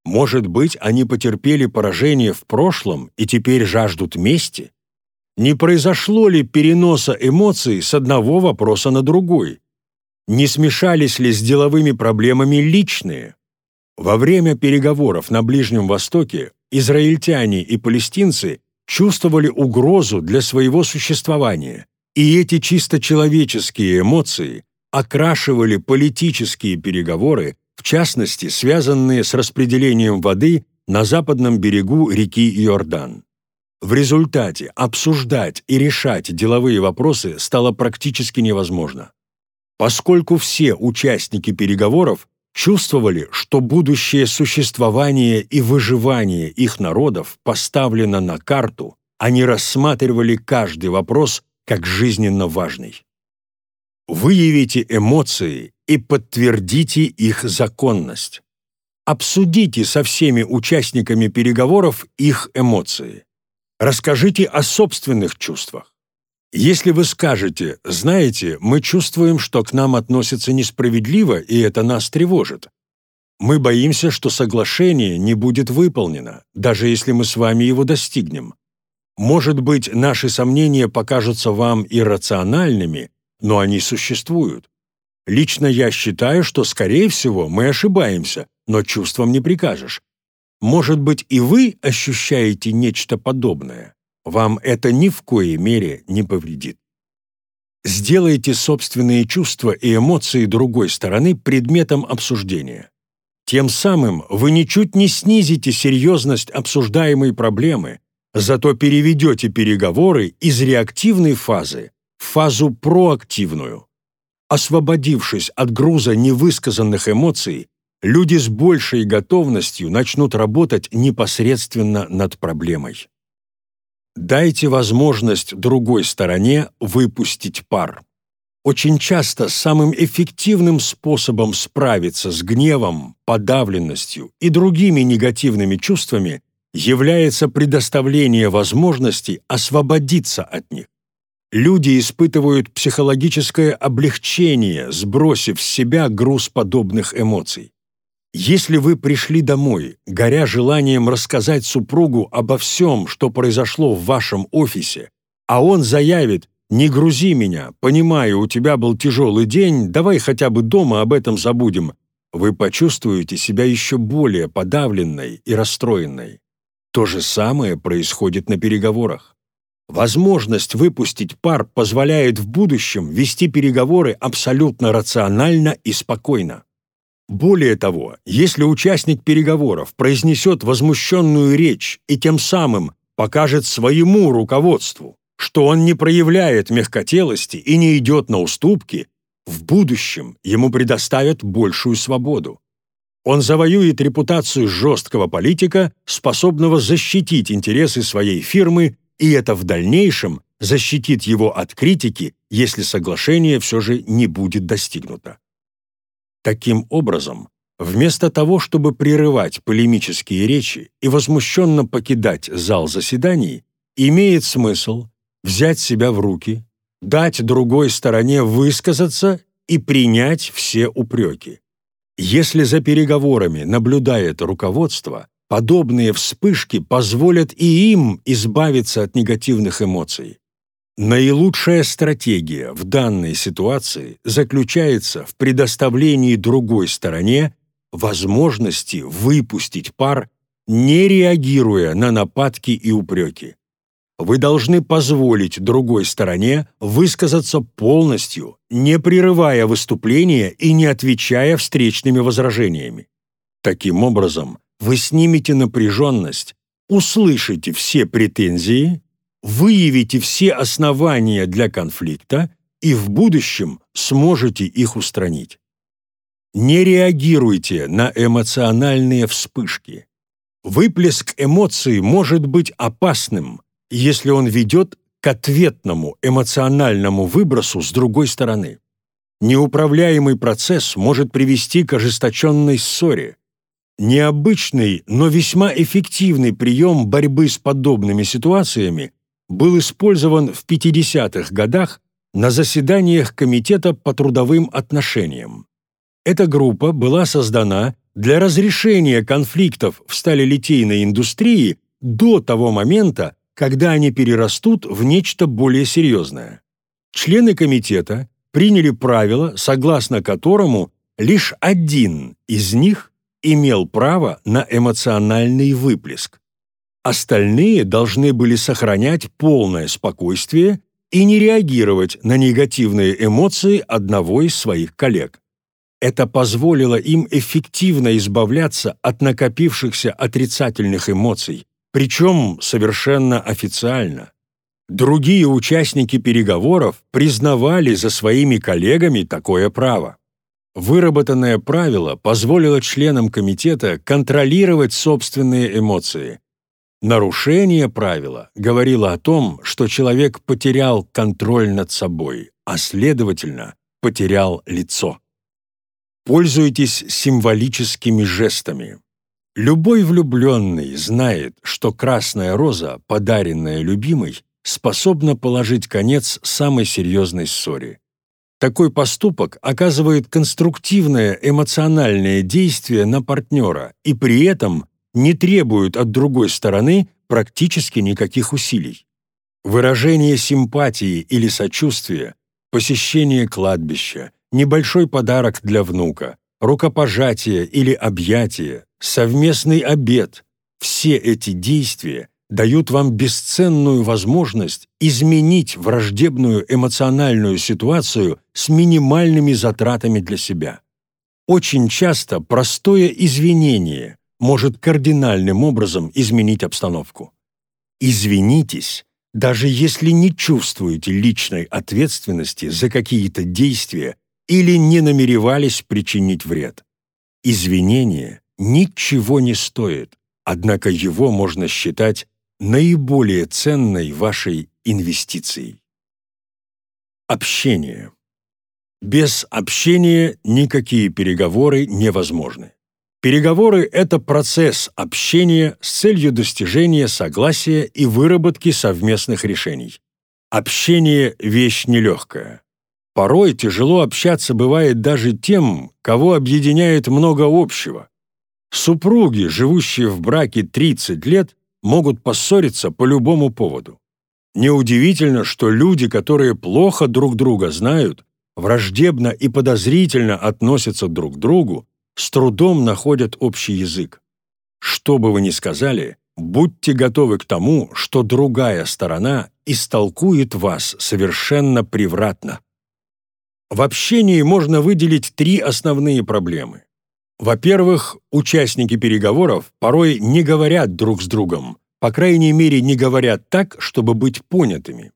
Может быть, они потерпели поражение в прошлом и теперь жаждут мести? Не произошло ли переноса эмоций с одного вопроса на другой? Не смешались ли с деловыми проблемами личные? Во время переговоров на Ближнем Востоке израильтяне и палестинцы чувствовали угрозу для своего существования, и эти чисто человеческие эмоции окрашивали политические переговоры, в частности, связанные с распределением воды на западном берегу реки Иордан. В результате обсуждать и решать деловые вопросы стало практически невозможно поскольку все участники переговоров чувствовали, что будущее существование и выживание их народов поставлено на карту, они рассматривали каждый вопрос как жизненно важный. Выявите эмоции и подтвердите их законность. Обсудите со всеми участниками переговоров их эмоции. Расскажите о собственных чувствах. Если вы скажете, знаете, мы чувствуем, что к нам относятся несправедливо, и это нас тревожит. Мы боимся, что соглашение не будет выполнено, даже если мы с вами его достигнем. Может быть, наши сомнения покажутся вам иррациональными, но они существуют. Лично я считаю, что, скорее всего, мы ошибаемся, но чувствам не прикажешь. Может быть, и вы ощущаете нечто подобное. Вам это ни в коей мере не повредит. Сделайте собственные чувства и эмоции другой стороны предметом обсуждения. Тем самым вы ничуть не снизите серьезность обсуждаемой проблемы, зато переведете переговоры из реактивной фазы в фазу проактивную. Освободившись от груза невысказанных эмоций, люди с большей готовностью начнут работать непосредственно над проблемой. Дайте возможность другой стороне выпустить пар. Очень часто самым эффективным способом справиться с гневом, подавленностью и другими негативными чувствами является предоставление возможности освободиться от них. Люди испытывают психологическое облегчение, сбросив с себя груз подобных эмоций. Если вы пришли домой, горя желанием рассказать супругу обо всем, что произошло в вашем офисе, а он заявит «Не грузи меня, понимаю, у тебя был тяжелый день, давай хотя бы дома об этом забудем», вы почувствуете себя еще более подавленной и расстроенной. То же самое происходит на переговорах. Возможность выпустить пар позволяет в будущем вести переговоры абсолютно рационально и спокойно. Более того, если участник переговоров произнесет возмущенную речь и тем самым покажет своему руководству, что он не проявляет мягкотелости и не идет на уступки, в будущем ему предоставят большую свободу. Он завоюет репутацию жесткого политика, способного защитить интересы своей фирмы, и это в дальнейшем защитит его от критики, если соглашение все же не будет достигнуто. Таким образом, вместо того, чтобы прерывать полемические речи и возмущенно покидать зал заседаний, имеет смысл взять себя в руки, дать другой стороне высказаться и принять все упреки. Если за переговорами наблюдает руководство, подобные вспышки позволят и им избавиться от негативных эмоций. Наилучшая стратегия в данной ситуации заключается в предоставлении другой стороне возможности выпустить пар, не реагируя на нападки и упреки. Вы должны позволить другой стороне высказаться полностью, не прерывая выступление и не отвечая встречными возражениями. Таким образом, вы снимете напряженность, услышите все претензии выявите все основания для конфликта и в будущем сможете их устранить. Не реагируйте на эмоциональные вспышки. Выплеск эмоций может быть опасным, если он ведет к ответному эмоциональному выбросу с другой стороны. Неуправляемый процесс может привести к ожесточенной ссоре. Необычный, но весьма эффективный прием борьбы с подобными ситуациями был использован в 50-х годах на заседаниях Комитета по трудовым отношениям. Эта группа была создана для разрешения конфликтов в сталелитейной индустрии до того момента, когда они перерастут в нечто более серьезное. Члены комитета приняли правило, согласно которому лишь один из них имел право на эмоциональный выплеск. Остальные должны были сохранять полное спокойствие и не реагировать на негативные эмоции одного из своих коллег. Это позволило им эффективно избавляться от накопившихся отрицательных эмоций, причем совершенно официально. Другие участники переговоров признавали за своими коллегами такое право. Выработанное правило позволило членам комитета контролировать собственные эмоции, Нарушение правила говорило о том, что человек потерял контроль над собой, а, следовательно, потерял лицо. Пользуйтесь символическими жестами. Любой влюбленный знает, что красная роза, подаренная любимой, способна положить конец самой серьезной ссоре. Такой поступок оказывает конструктивное эмоциональное действие на партнера и при этом не требуют от другой стороны практически никаких усилий. Выражение симпатии или сочувствия, посещение кладбища, небольшой подарок для внука, рукопожатие или объятие, совместный обед – все эти действия дают вам бесценную возможность изменить враждебную эмоциональную ситуацию с минимальными затратами для себя. Очень часто простое извинение – может кардинальным образом изменить обстановку. Извинитесь, даже если не чувствуете личной ответственности за какие-то действия или не намеревались причинить вред. Извинение ничего не стоит, однако его можно считать наиболее ценной вашей инвестицией. Общение. Без общения никакие переговоры невозможны. Переговоры — это процесс общения с целью достижения согласия и выработки совместных решений. Общение — вещь нелегкая. Порой тяжело общаться бывает даже тем, кого объединяет много общего. Супруги, живущие в браке 30 лет, могут поссориться по любому поводу. Неудивительно, что люди, которые плохо друг друга знают, враждебно и подозрительно относятся друг к другу, с трудом находят общий язык. Что бы вы ни сказали, будьте готовы к тому, что другая сторона истолкует вас совершенно превратно. В общении можно выделить три основные проблемы. Во-первых, участники переговоров порой не говорят друг с другом, по крайней мере, не говорят так, чтобы быть понятыми.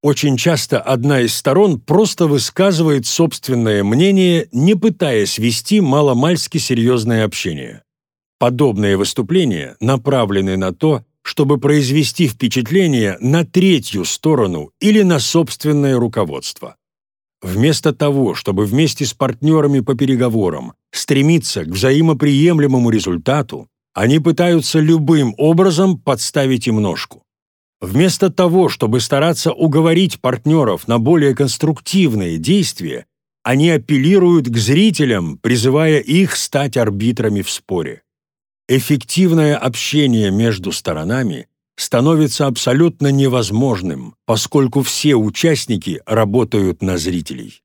Очень часто одна из сторон просто высказывает собственное мнение, не пытаясь вести маломальски серьезное общение. Подобные выступления направлены на то, чтобы произвести впечатление на третью сторону или на собственное руководство. Вместо того, чтобы вместе с партнерами по переговорам стремиться к взаимоприемлемому результату, они пытаются любым образом подставить им ножку. Вместо того, чтобы стараться уговорить партнеров на более конструктивные действия, они апеллируют к зрителям, призывая их стать арбитрами в споре. Эффективное общение между сторонами становится абсолютно невозможным, поскольку все участники работают на зрителей.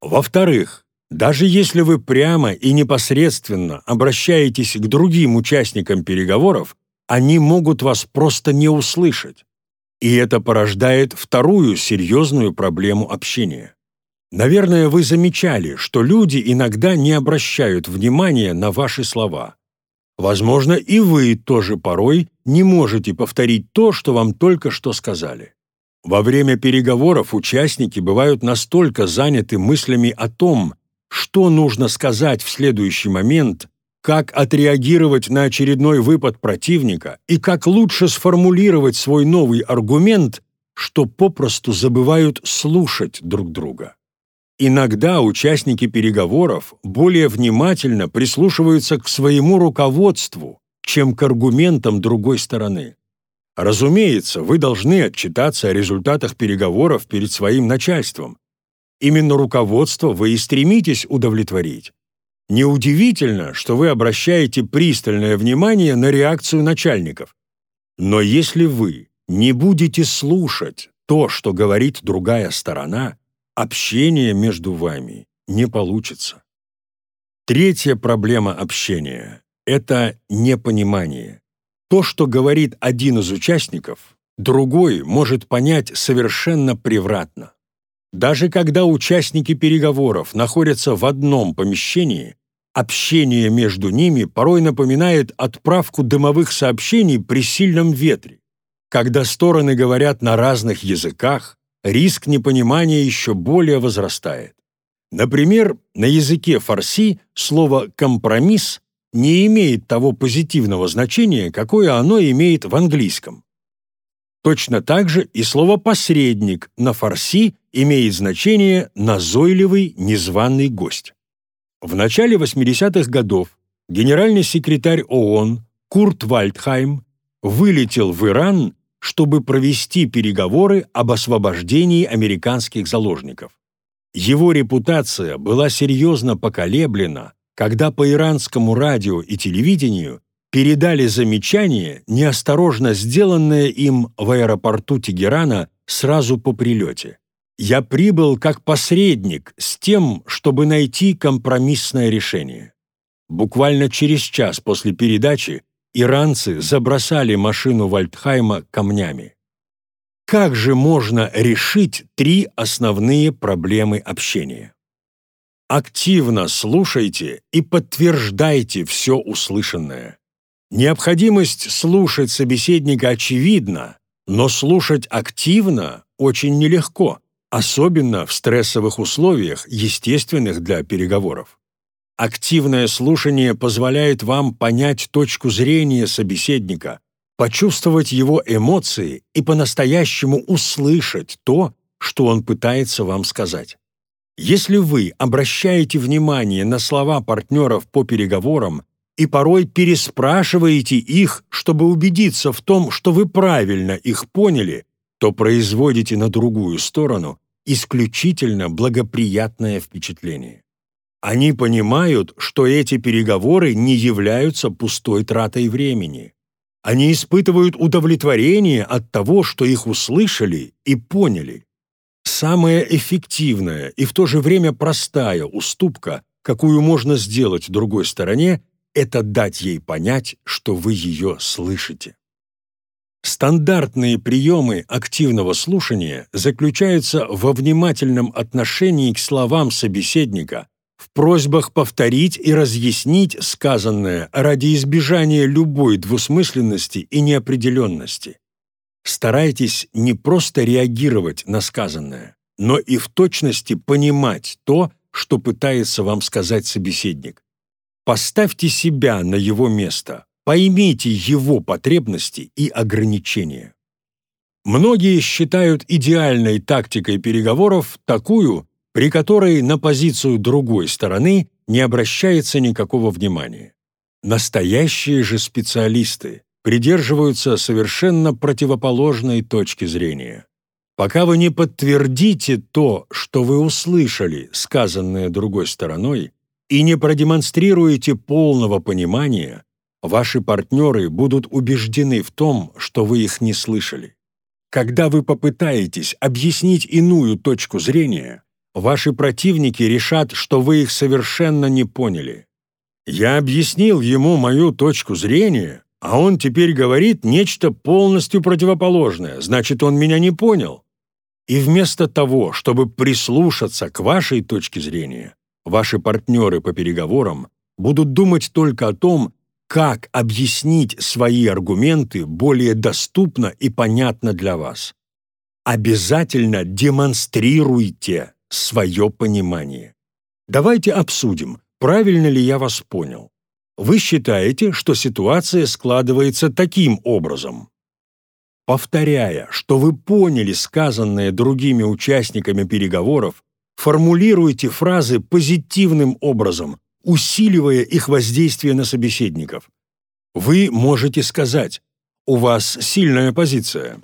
Во-вторых, даже если вы прямо и непосредственно обращаетесь к другим участникам переговоров, они могут вас просто не услышать. И это порождает вторую серьезную проблему общения. Наверное, вы замечали, что люди иногда не обращают внимания на ваши слова. Возможно, и вы тоже порой не можете повторить то, что вам только что сказали. Во время переговоров участники бывают настолько заняты мыслями о том, что нужно сказать в следующий момент, как отреагировать на очередной выпад противника и как лучше сформулировать свой новый аргумент, что попросту забывают слушать друг друга. Иногда участники переговоров более внимательно прислушиваются к своему руководству, чем к аргументам другой стороны. Разумеется, вы должны отчитаться о результатах переговоров перед своим начальством. Именно руководство вы и стремитесь удовлетворить. Неудивительно, что вы обращаете пристальное внимание на реакцию начальников. Но если вы не будете слушать то, что говорит другая сторона, общение между вами не получится. Третья проблема общения – это непонимание. То, что говорит один из участников, другой может понять совершенно превратно. Даже когда участники переговоров находятся в одном помещении, общение между ними порой напоминает отправку дымовых сообщений при сильном ветре. Когда стороны говорят на разных языках, риск непонимания еще более возрастает. Например, на языке фарси слово «компромисс» не имеет того позитивного значения, какое оно имеет в английском. Точно так же и слово «посредник» на фарси имеет значение «назойливый незваный гость». В начале 80-х годов генеральный секретарь ООН Курт Вальдхайм вылетел в Иран, чтобы провести переговоры об освобождении американских заложников. Его репутация была серьезно поколеблена, когда по иранскому радио и телевидению передали замечание, неосторожно сделанное им в аэропорту Тегерана сразу по прилете. «Я прибыл как посредник с тем, чтобы найти компромиссное решение». Буквально через час после передачи иранцы забросали машину Вальдхайма камнями. Как же можно решить три основные проблемы общения? Активно слушайте и подтверждайте все услышанное. Необходимость слушать собеседника очевидна, но слушать активно очень нелегко, особенно в стрессовых условиях, естественных для переговоров. Активное слушание позволяет вам понять точку зрения собеседника, почувствовать его эмоции и по-настоящему услышать то, что он пытается вам сказать. Если вы обращаете внимание на слова партнеров по переговорам и порой переспрашиваете их, чтобы убедиться в том, что вы правильно их поняли, то производите на другую сторону исключительно благоприятное впечатление. Они понимают, что эти переговоры не являются пустой тратой времени. Они испытывают удовлетворение от того, что их услышали и поняли. Самая эффективная и в то же время простая уступка, какую можно сделать другой стороне, это дать ей понять, что вы ее слышите. Стандартные приемы активного слушания заключаются во внимательном отношении к словам собеседника, в просьбах повторить и разъяснить сказанное ради избежания любой двусмысленности и неопределенности. Старайтесь не просто реагировать на сказанное, но и в точности понимать то, что пытается вам сказать собеседник. Поставьте себя на его место, поймите его потребности и ограничения. Многие считают идеальной тактикой переговоров такую, при которой на позицию другой стороны не обращается никакого внимания. Настоящие же специалисты придерживаются совершенно противоположной точки зрения. Пока вы не подтвердите то, что вы услышали, сказанное другой стороной, и не продемонстрируете полного понимания, ваши партнеры будут убеждены в том, что вы их не слышали. Когда вы попытаетесь объяснить иную точку зрения, ваши противники решат, что вы их совершенно не поняли. Я объяснил ему мою точку зрения, а он теперь говорит нечто полностью противоположное, значит, он меня не понял. И вместо того, чтобы прислушаться к вашей точке зрения, Ваши партнеры по переговорам будут думать только о том, как объяснить свои аргументы более доступно и понятно для вас. Обязательно демонстрируйте свое понимание. Давайте обсудим, правильно ли я вас понял. Вы считаете, что ситуация складывается таким образом. Повторяя, что вы поняли сказанное другими участниками переговоров, Формулируйте фразы позитивным образом, усиливая их воздействие на собеседников. Вы можете сказать «У вас сильная позиция».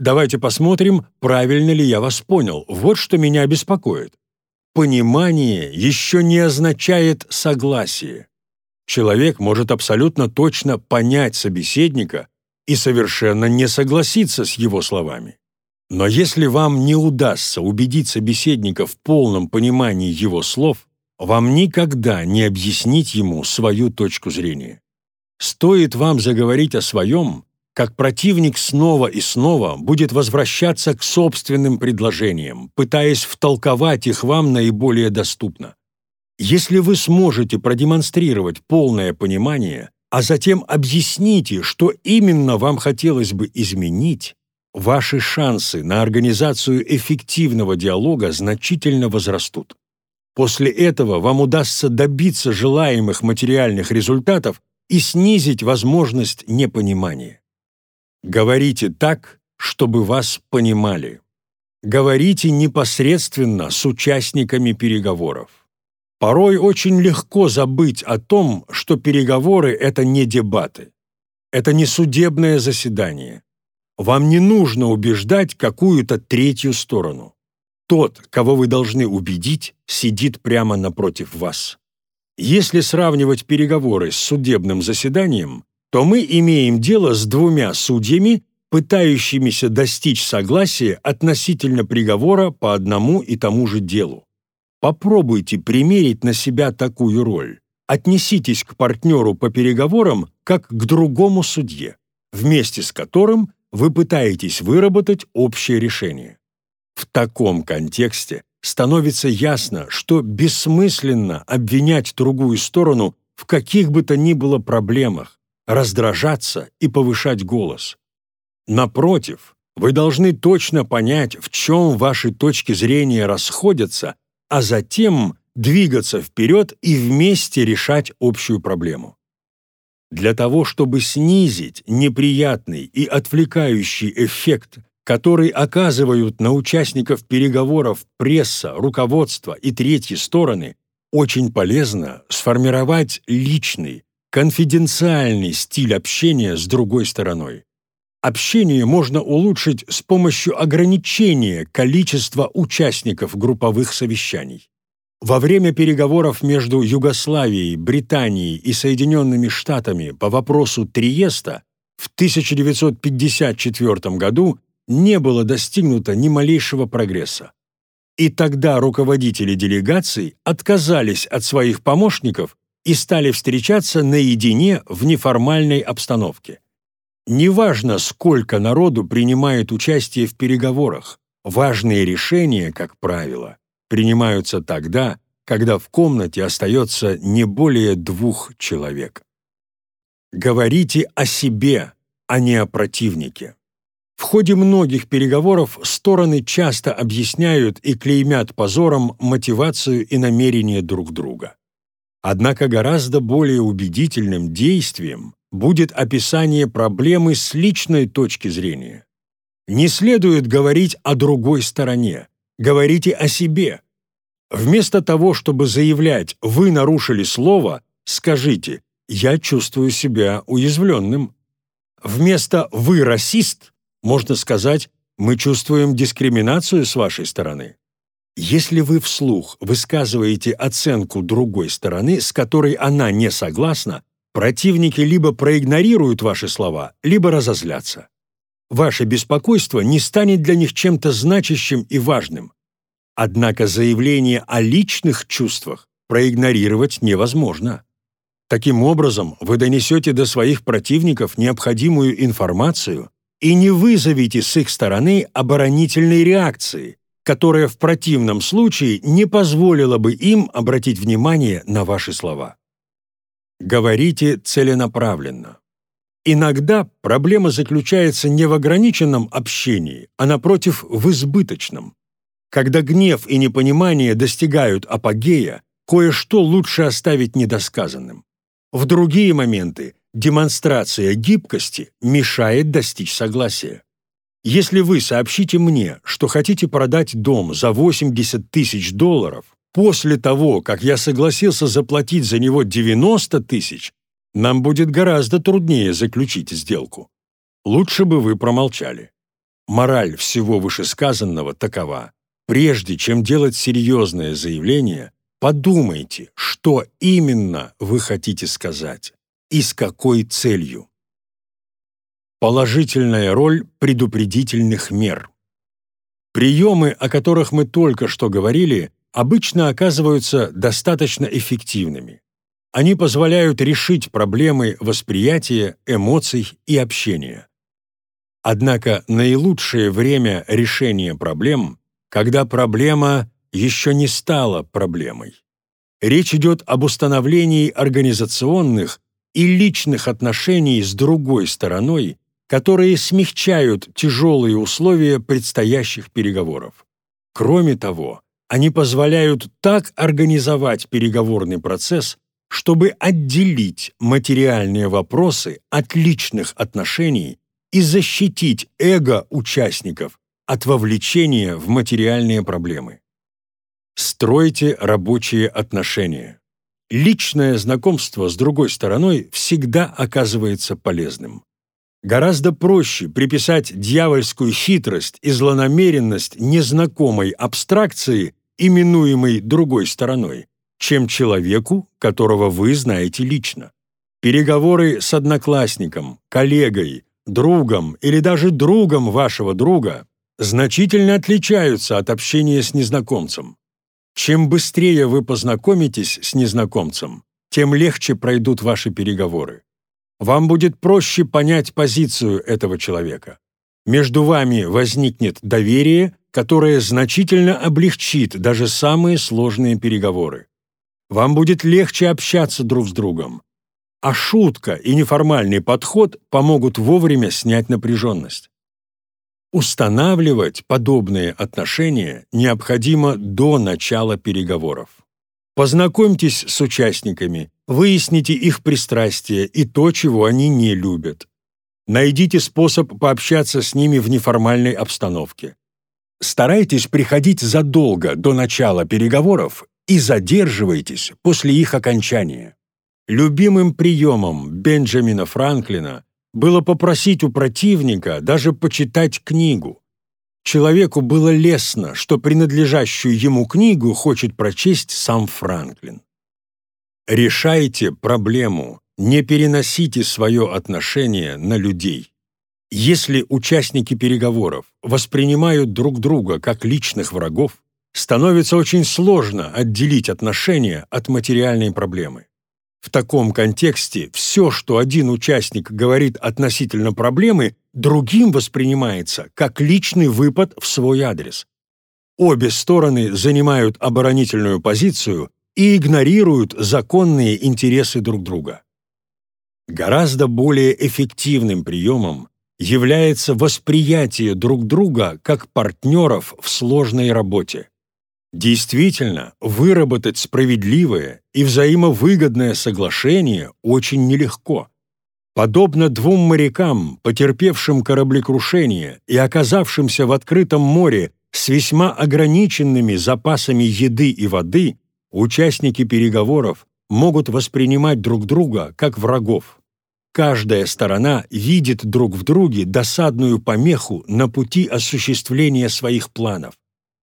Давайте посмотрим, правильно ли я вас понял. Вот что меня беспокоит. Понимание еще не означает согласие. Человек может абсолютно точно понять собеседника и совершенно не согласиться с его словами. Но если вам не удастся убедить собеседника в полном понимании его слов, вам никогда не объяснить ему свою точку зрения. Стоит вам заговорить о своем, как противник снова и снова будет возвращаться к собственным предложениям, пытаясь втолковать их вам наиболее доступно. Если вы сможете продемонстрировать полное понимание, а затем объясните, что именно вам хотелось бы изменить, ваши шансы на организацию эффективного диалога значительно возрастут. После этого вам удастся добиться желаемых материальных результатов и снизить возможность непонимания. Говорите так, чтобы вас понимали. Говорите непосредственно с участниками переговоров. Порой очень легко забыть о том, что переговоры — это не дебаты. Это не судебное заседание. Вам не нужно убеждать какую-то третью сторону. Тот, кого вы должны убедить, сидит прямо напротив вас. Если сравнивать переговоры с судебным заседанием, то мы имеем дело с двумя судьями, пытающимися достичь согласия относительно приговора по одному и тому же делу. Попробуйте примерить на себя такую роль. Отнеситесь к партнеру по переговорам как к другому судье, вместе с которым вы пытаетесь выработать общее решение. В таком контексте становится ясно, что бессмысленно обвинять другую сторону в каких бы то ни было проблемах, раздражаться и повышать голос. Напротив, вы должны точно понять, в чем ваши точки зрения расходятся, а затем двигаться вперед и вместе решать общую проблему. Для того, чтобы снизить неприятный и отвлекающий эффект, который оказывают на участников переговоров пресса, руководство и третьи стороны, очень полезно сформировать личный, конфиденциальный стиль общения с другой стороной. Общение можно улучшить с помощью ограничения количества участников групповых совещаний. Во время переговоров между Югославией, Британией и Соединенными Штатами по вопросу Триеста в 1954 году не было достигнуто ни малейшего прогресса. И тогда руководители делегаций отказались от своих помощников и стали встречаться наедине в неформальной обстановке. Неважно, сколько народу принимает участие в переговорах, важные решения, как правило, принимаются тогда, когда в комнате остается не более двух человек. Говорите о себе, а не о противнике. В ходе многих переговоров стороны часто объясняют и клеймят позором мотивацию и намерения друг друга. Однако гораздо более убедительным действием будет описание проблемы с личной точки зрения. Не следует говорить о другой стороне, говорите о себе. Вместо того, чтобы заявлять «вы нарушили слово», скажите «я чувствую себя уязвленным». Вместо «вы расист» можно сказать «мы чувствуем дискриминацию с вашей стороны». Если вы вслух высказываете оценку другой стороны, с которой она не согласна, Противники либо проигнорируют ваши слова, либо разозлятся. Ваше беспокойство не станет для них чем-то значащим и важным. Однако заявление о личных чувствах проигнорировать невозможно. Таким образом, вы донесете до своих противников необходимую информацию и не вызовете с их стороны оборонительной реакции, которая в противном случае не позволила бы им обратить внимание на ваши слова. Говорите целенаправленно. Иногда проблема заключается не в ограниченном общении, а, напротив, в избыточном. Когда гнев и непонимание достигают апогея, кое-что лучше оставить недосказанным. В другие моменты демонстрация гибкости мешает достичь согласия. Если вы сообщите мне, что хотите продать дом за 80 тысяч долларов, После того, как я согласился заплатить за него 90 тысяч, нам будет гораздо труднее заключить сделку. Лучше бы вы промолчали. Мораль всего вышесказанного такова. Прежде чем делать серьезное заявление, подумайте, что именно вы хотите сказать и с какой целью. Положительная роль предупредительных мер. Приемы, о которых мы только что говорили, обычно оказываются достаточно эффективными. Они позволяют решить проблемы восприятия, эмоций и общения. Однако наилучшее время решения проблем, когда проблема еще не стала проблемой. Речь идет об установлении организационных и личных отношений с другой стороной, которые смягчают тяжелые условия предстоящих переговоров. Кроме того, они позволяют так организовать переговорный процесс, чтобы отделить материальные вопросы от личных отношений и защитить эго участников от вовлечения в материальные проблемы. Стройте рабочие отношения. Личное знакомство с другой стороной всегда оказывается полезным. Гораздо проще приписать дьявольскую хитрость и злонамеренность незнакомой абстракции именуемый другой стороной, чем человеку, которого вы знаете лично. Переговоры с одноклассником, коллегой, другом или даже другом вашего друга значительно отличаются от общения с незнакомцем. Чем быстрее вы познакомитесь с незнакомцем, тем легче пройдут ваши переговоры. Вам будет проще понять позицию этого человека. Между вами возникнет доверие которое значительно облегчит даже самые сложные переговоры. Вам будет легче общаться друг с другом. а шутка и неформальный подход помогут вовремя снять напряженность. Устанавливать подобные отношения необходимо до начала переговоров. Познакомьтесь с участниками, выясните их пристрастия и то, чего они не любят. Найдите способ пообщаться с ними в неформальной обстановке. Старайтесь приходить задолго до начала переговоров и задерживайтесь после их окончания. Любимым приемом Бенджамина Франклина было попросить у противника даже почитать книгу. Человеку было лестно, что принадлежащую ему книгу хочет прочесть сам Франклин. Решайте проблему, не переносите свое отношение на людей. Если участники переговоров воспринимают друг друга как личных врагов, становится очень сложно отделить отношения от материальной проблемы. В таком контексте все, что один участник говорит относительно проблемы, другим воспринимается как личный выпад в свой адрес. Обе стороны занимают оборонительную позицию и игнорируют законные интересы друг друга. Гораздо более эффективным приемом является восприятие друг друга как партнеров в сложной работе. Действительно, выработать справедливое и взаимовыгодное соглашение очень нелегко. Подобно двум морякам, потерпевшим кораблекрушение и оказавшимся в открытом море с весьма ограниченными запасами еды и воды, участники переговоров могут воспринимать друг друга как врагов. Каждая сторона видит друг в друге досадную помеху на пути осуществления своих планов.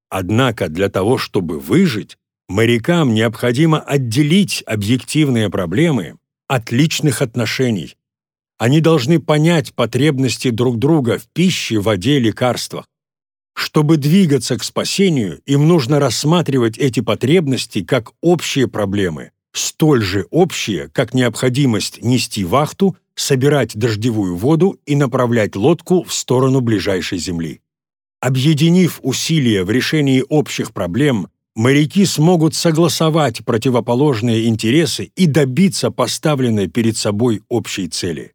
Однако для того, чтобы выжить, морякам необходимо отделить объективные проблемы от личных отношений. Они должны понять потребности друг друга в пище, воде, лекарствах. Чтобы двигаться к спасению, им нужно рассматривать эти потребности как общие проблемы, столь же общие, как необходимость нести вахту, собирать дождевую воду и направлять лодку в сторону ближайшей земли. Объединив усилия в решении общих проблем, моряки смогут согласовать противоположные интересы и добиться поставленной перед собой общей цели.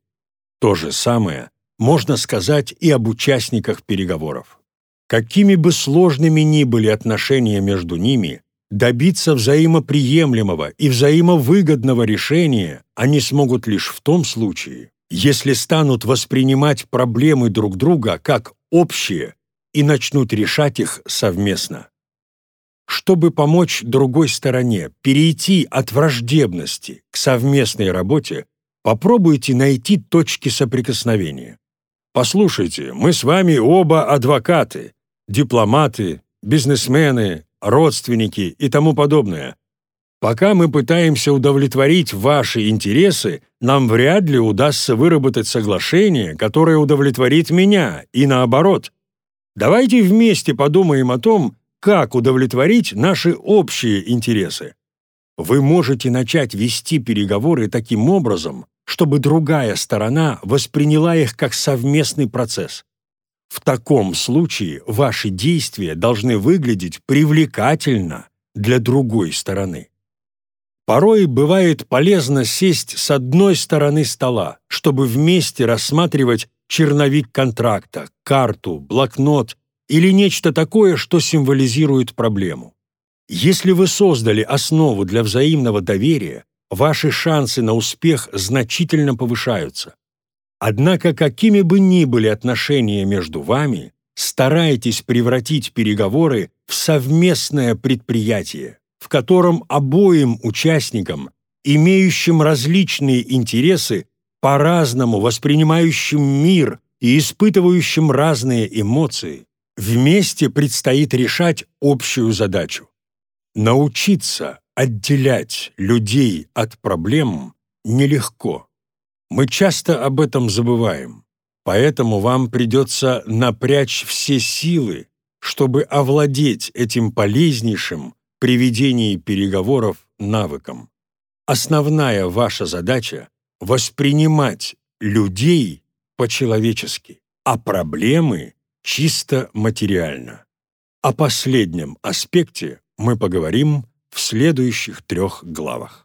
То же самое можно сказать и об участниках переговоров. Какими бы сложными ни были отношения между ними, добиться взаимоприемлемого и взаимовыгодного решения они смогут лишь в том случае, если станут воспринимать проблемы друг друга как общие и начнут решать их совместно. Чтобы помочь другой стороне перейти от враждебности к совместной работе, попробуйте найти точки соприкосновения. Послушайте, мы с вами оба адвокаты, дипломаты, бизнесмены, родственники и тому подобное. Пока мы пытаемся удовлетворить ваши интересы, нам вряд ли удастся выработать соглашение, которое удовлетворит меня, и наоборот. Давайте вместе подумаем о том, как удовлетворить наши общие интересы. Вы можете начать вести переговоры таким образом, чтобы другая сторона восприняла их как совместный процесс. В таком случае ваши действия должны выглядеть привлекательно для другой стороны. Порой бывает полезно сесть с одной стороны стола, чтобы вместе рассматривать черновик контракта, карту, блокнот или нечто такое, что символизирует проблему. Если вы создали основу для взаимного доверия, ваши шансы на успех значительно повышаются. Однако, какими бы ни были отношения между вами, старайтесь превратить переговоры в совместное предприятие, в котором обоим участникам, имеющим различные интересы, по-разному воспринимающим мир и испытывающим разные эмоции, вместе предстоит решать общую задачу. Научиться отделять людей от проблем нелегко. Мы часто об этом забываем, поэтому вам придется напрячь все силы, чтобы овладеть этим полезнейшим при ведении переговоров навыком. Основная ваша задача — воспринимать людей по-человечески, а проблемы чисто материально. О последнем аспекте мы поговорим в следующих трех главах.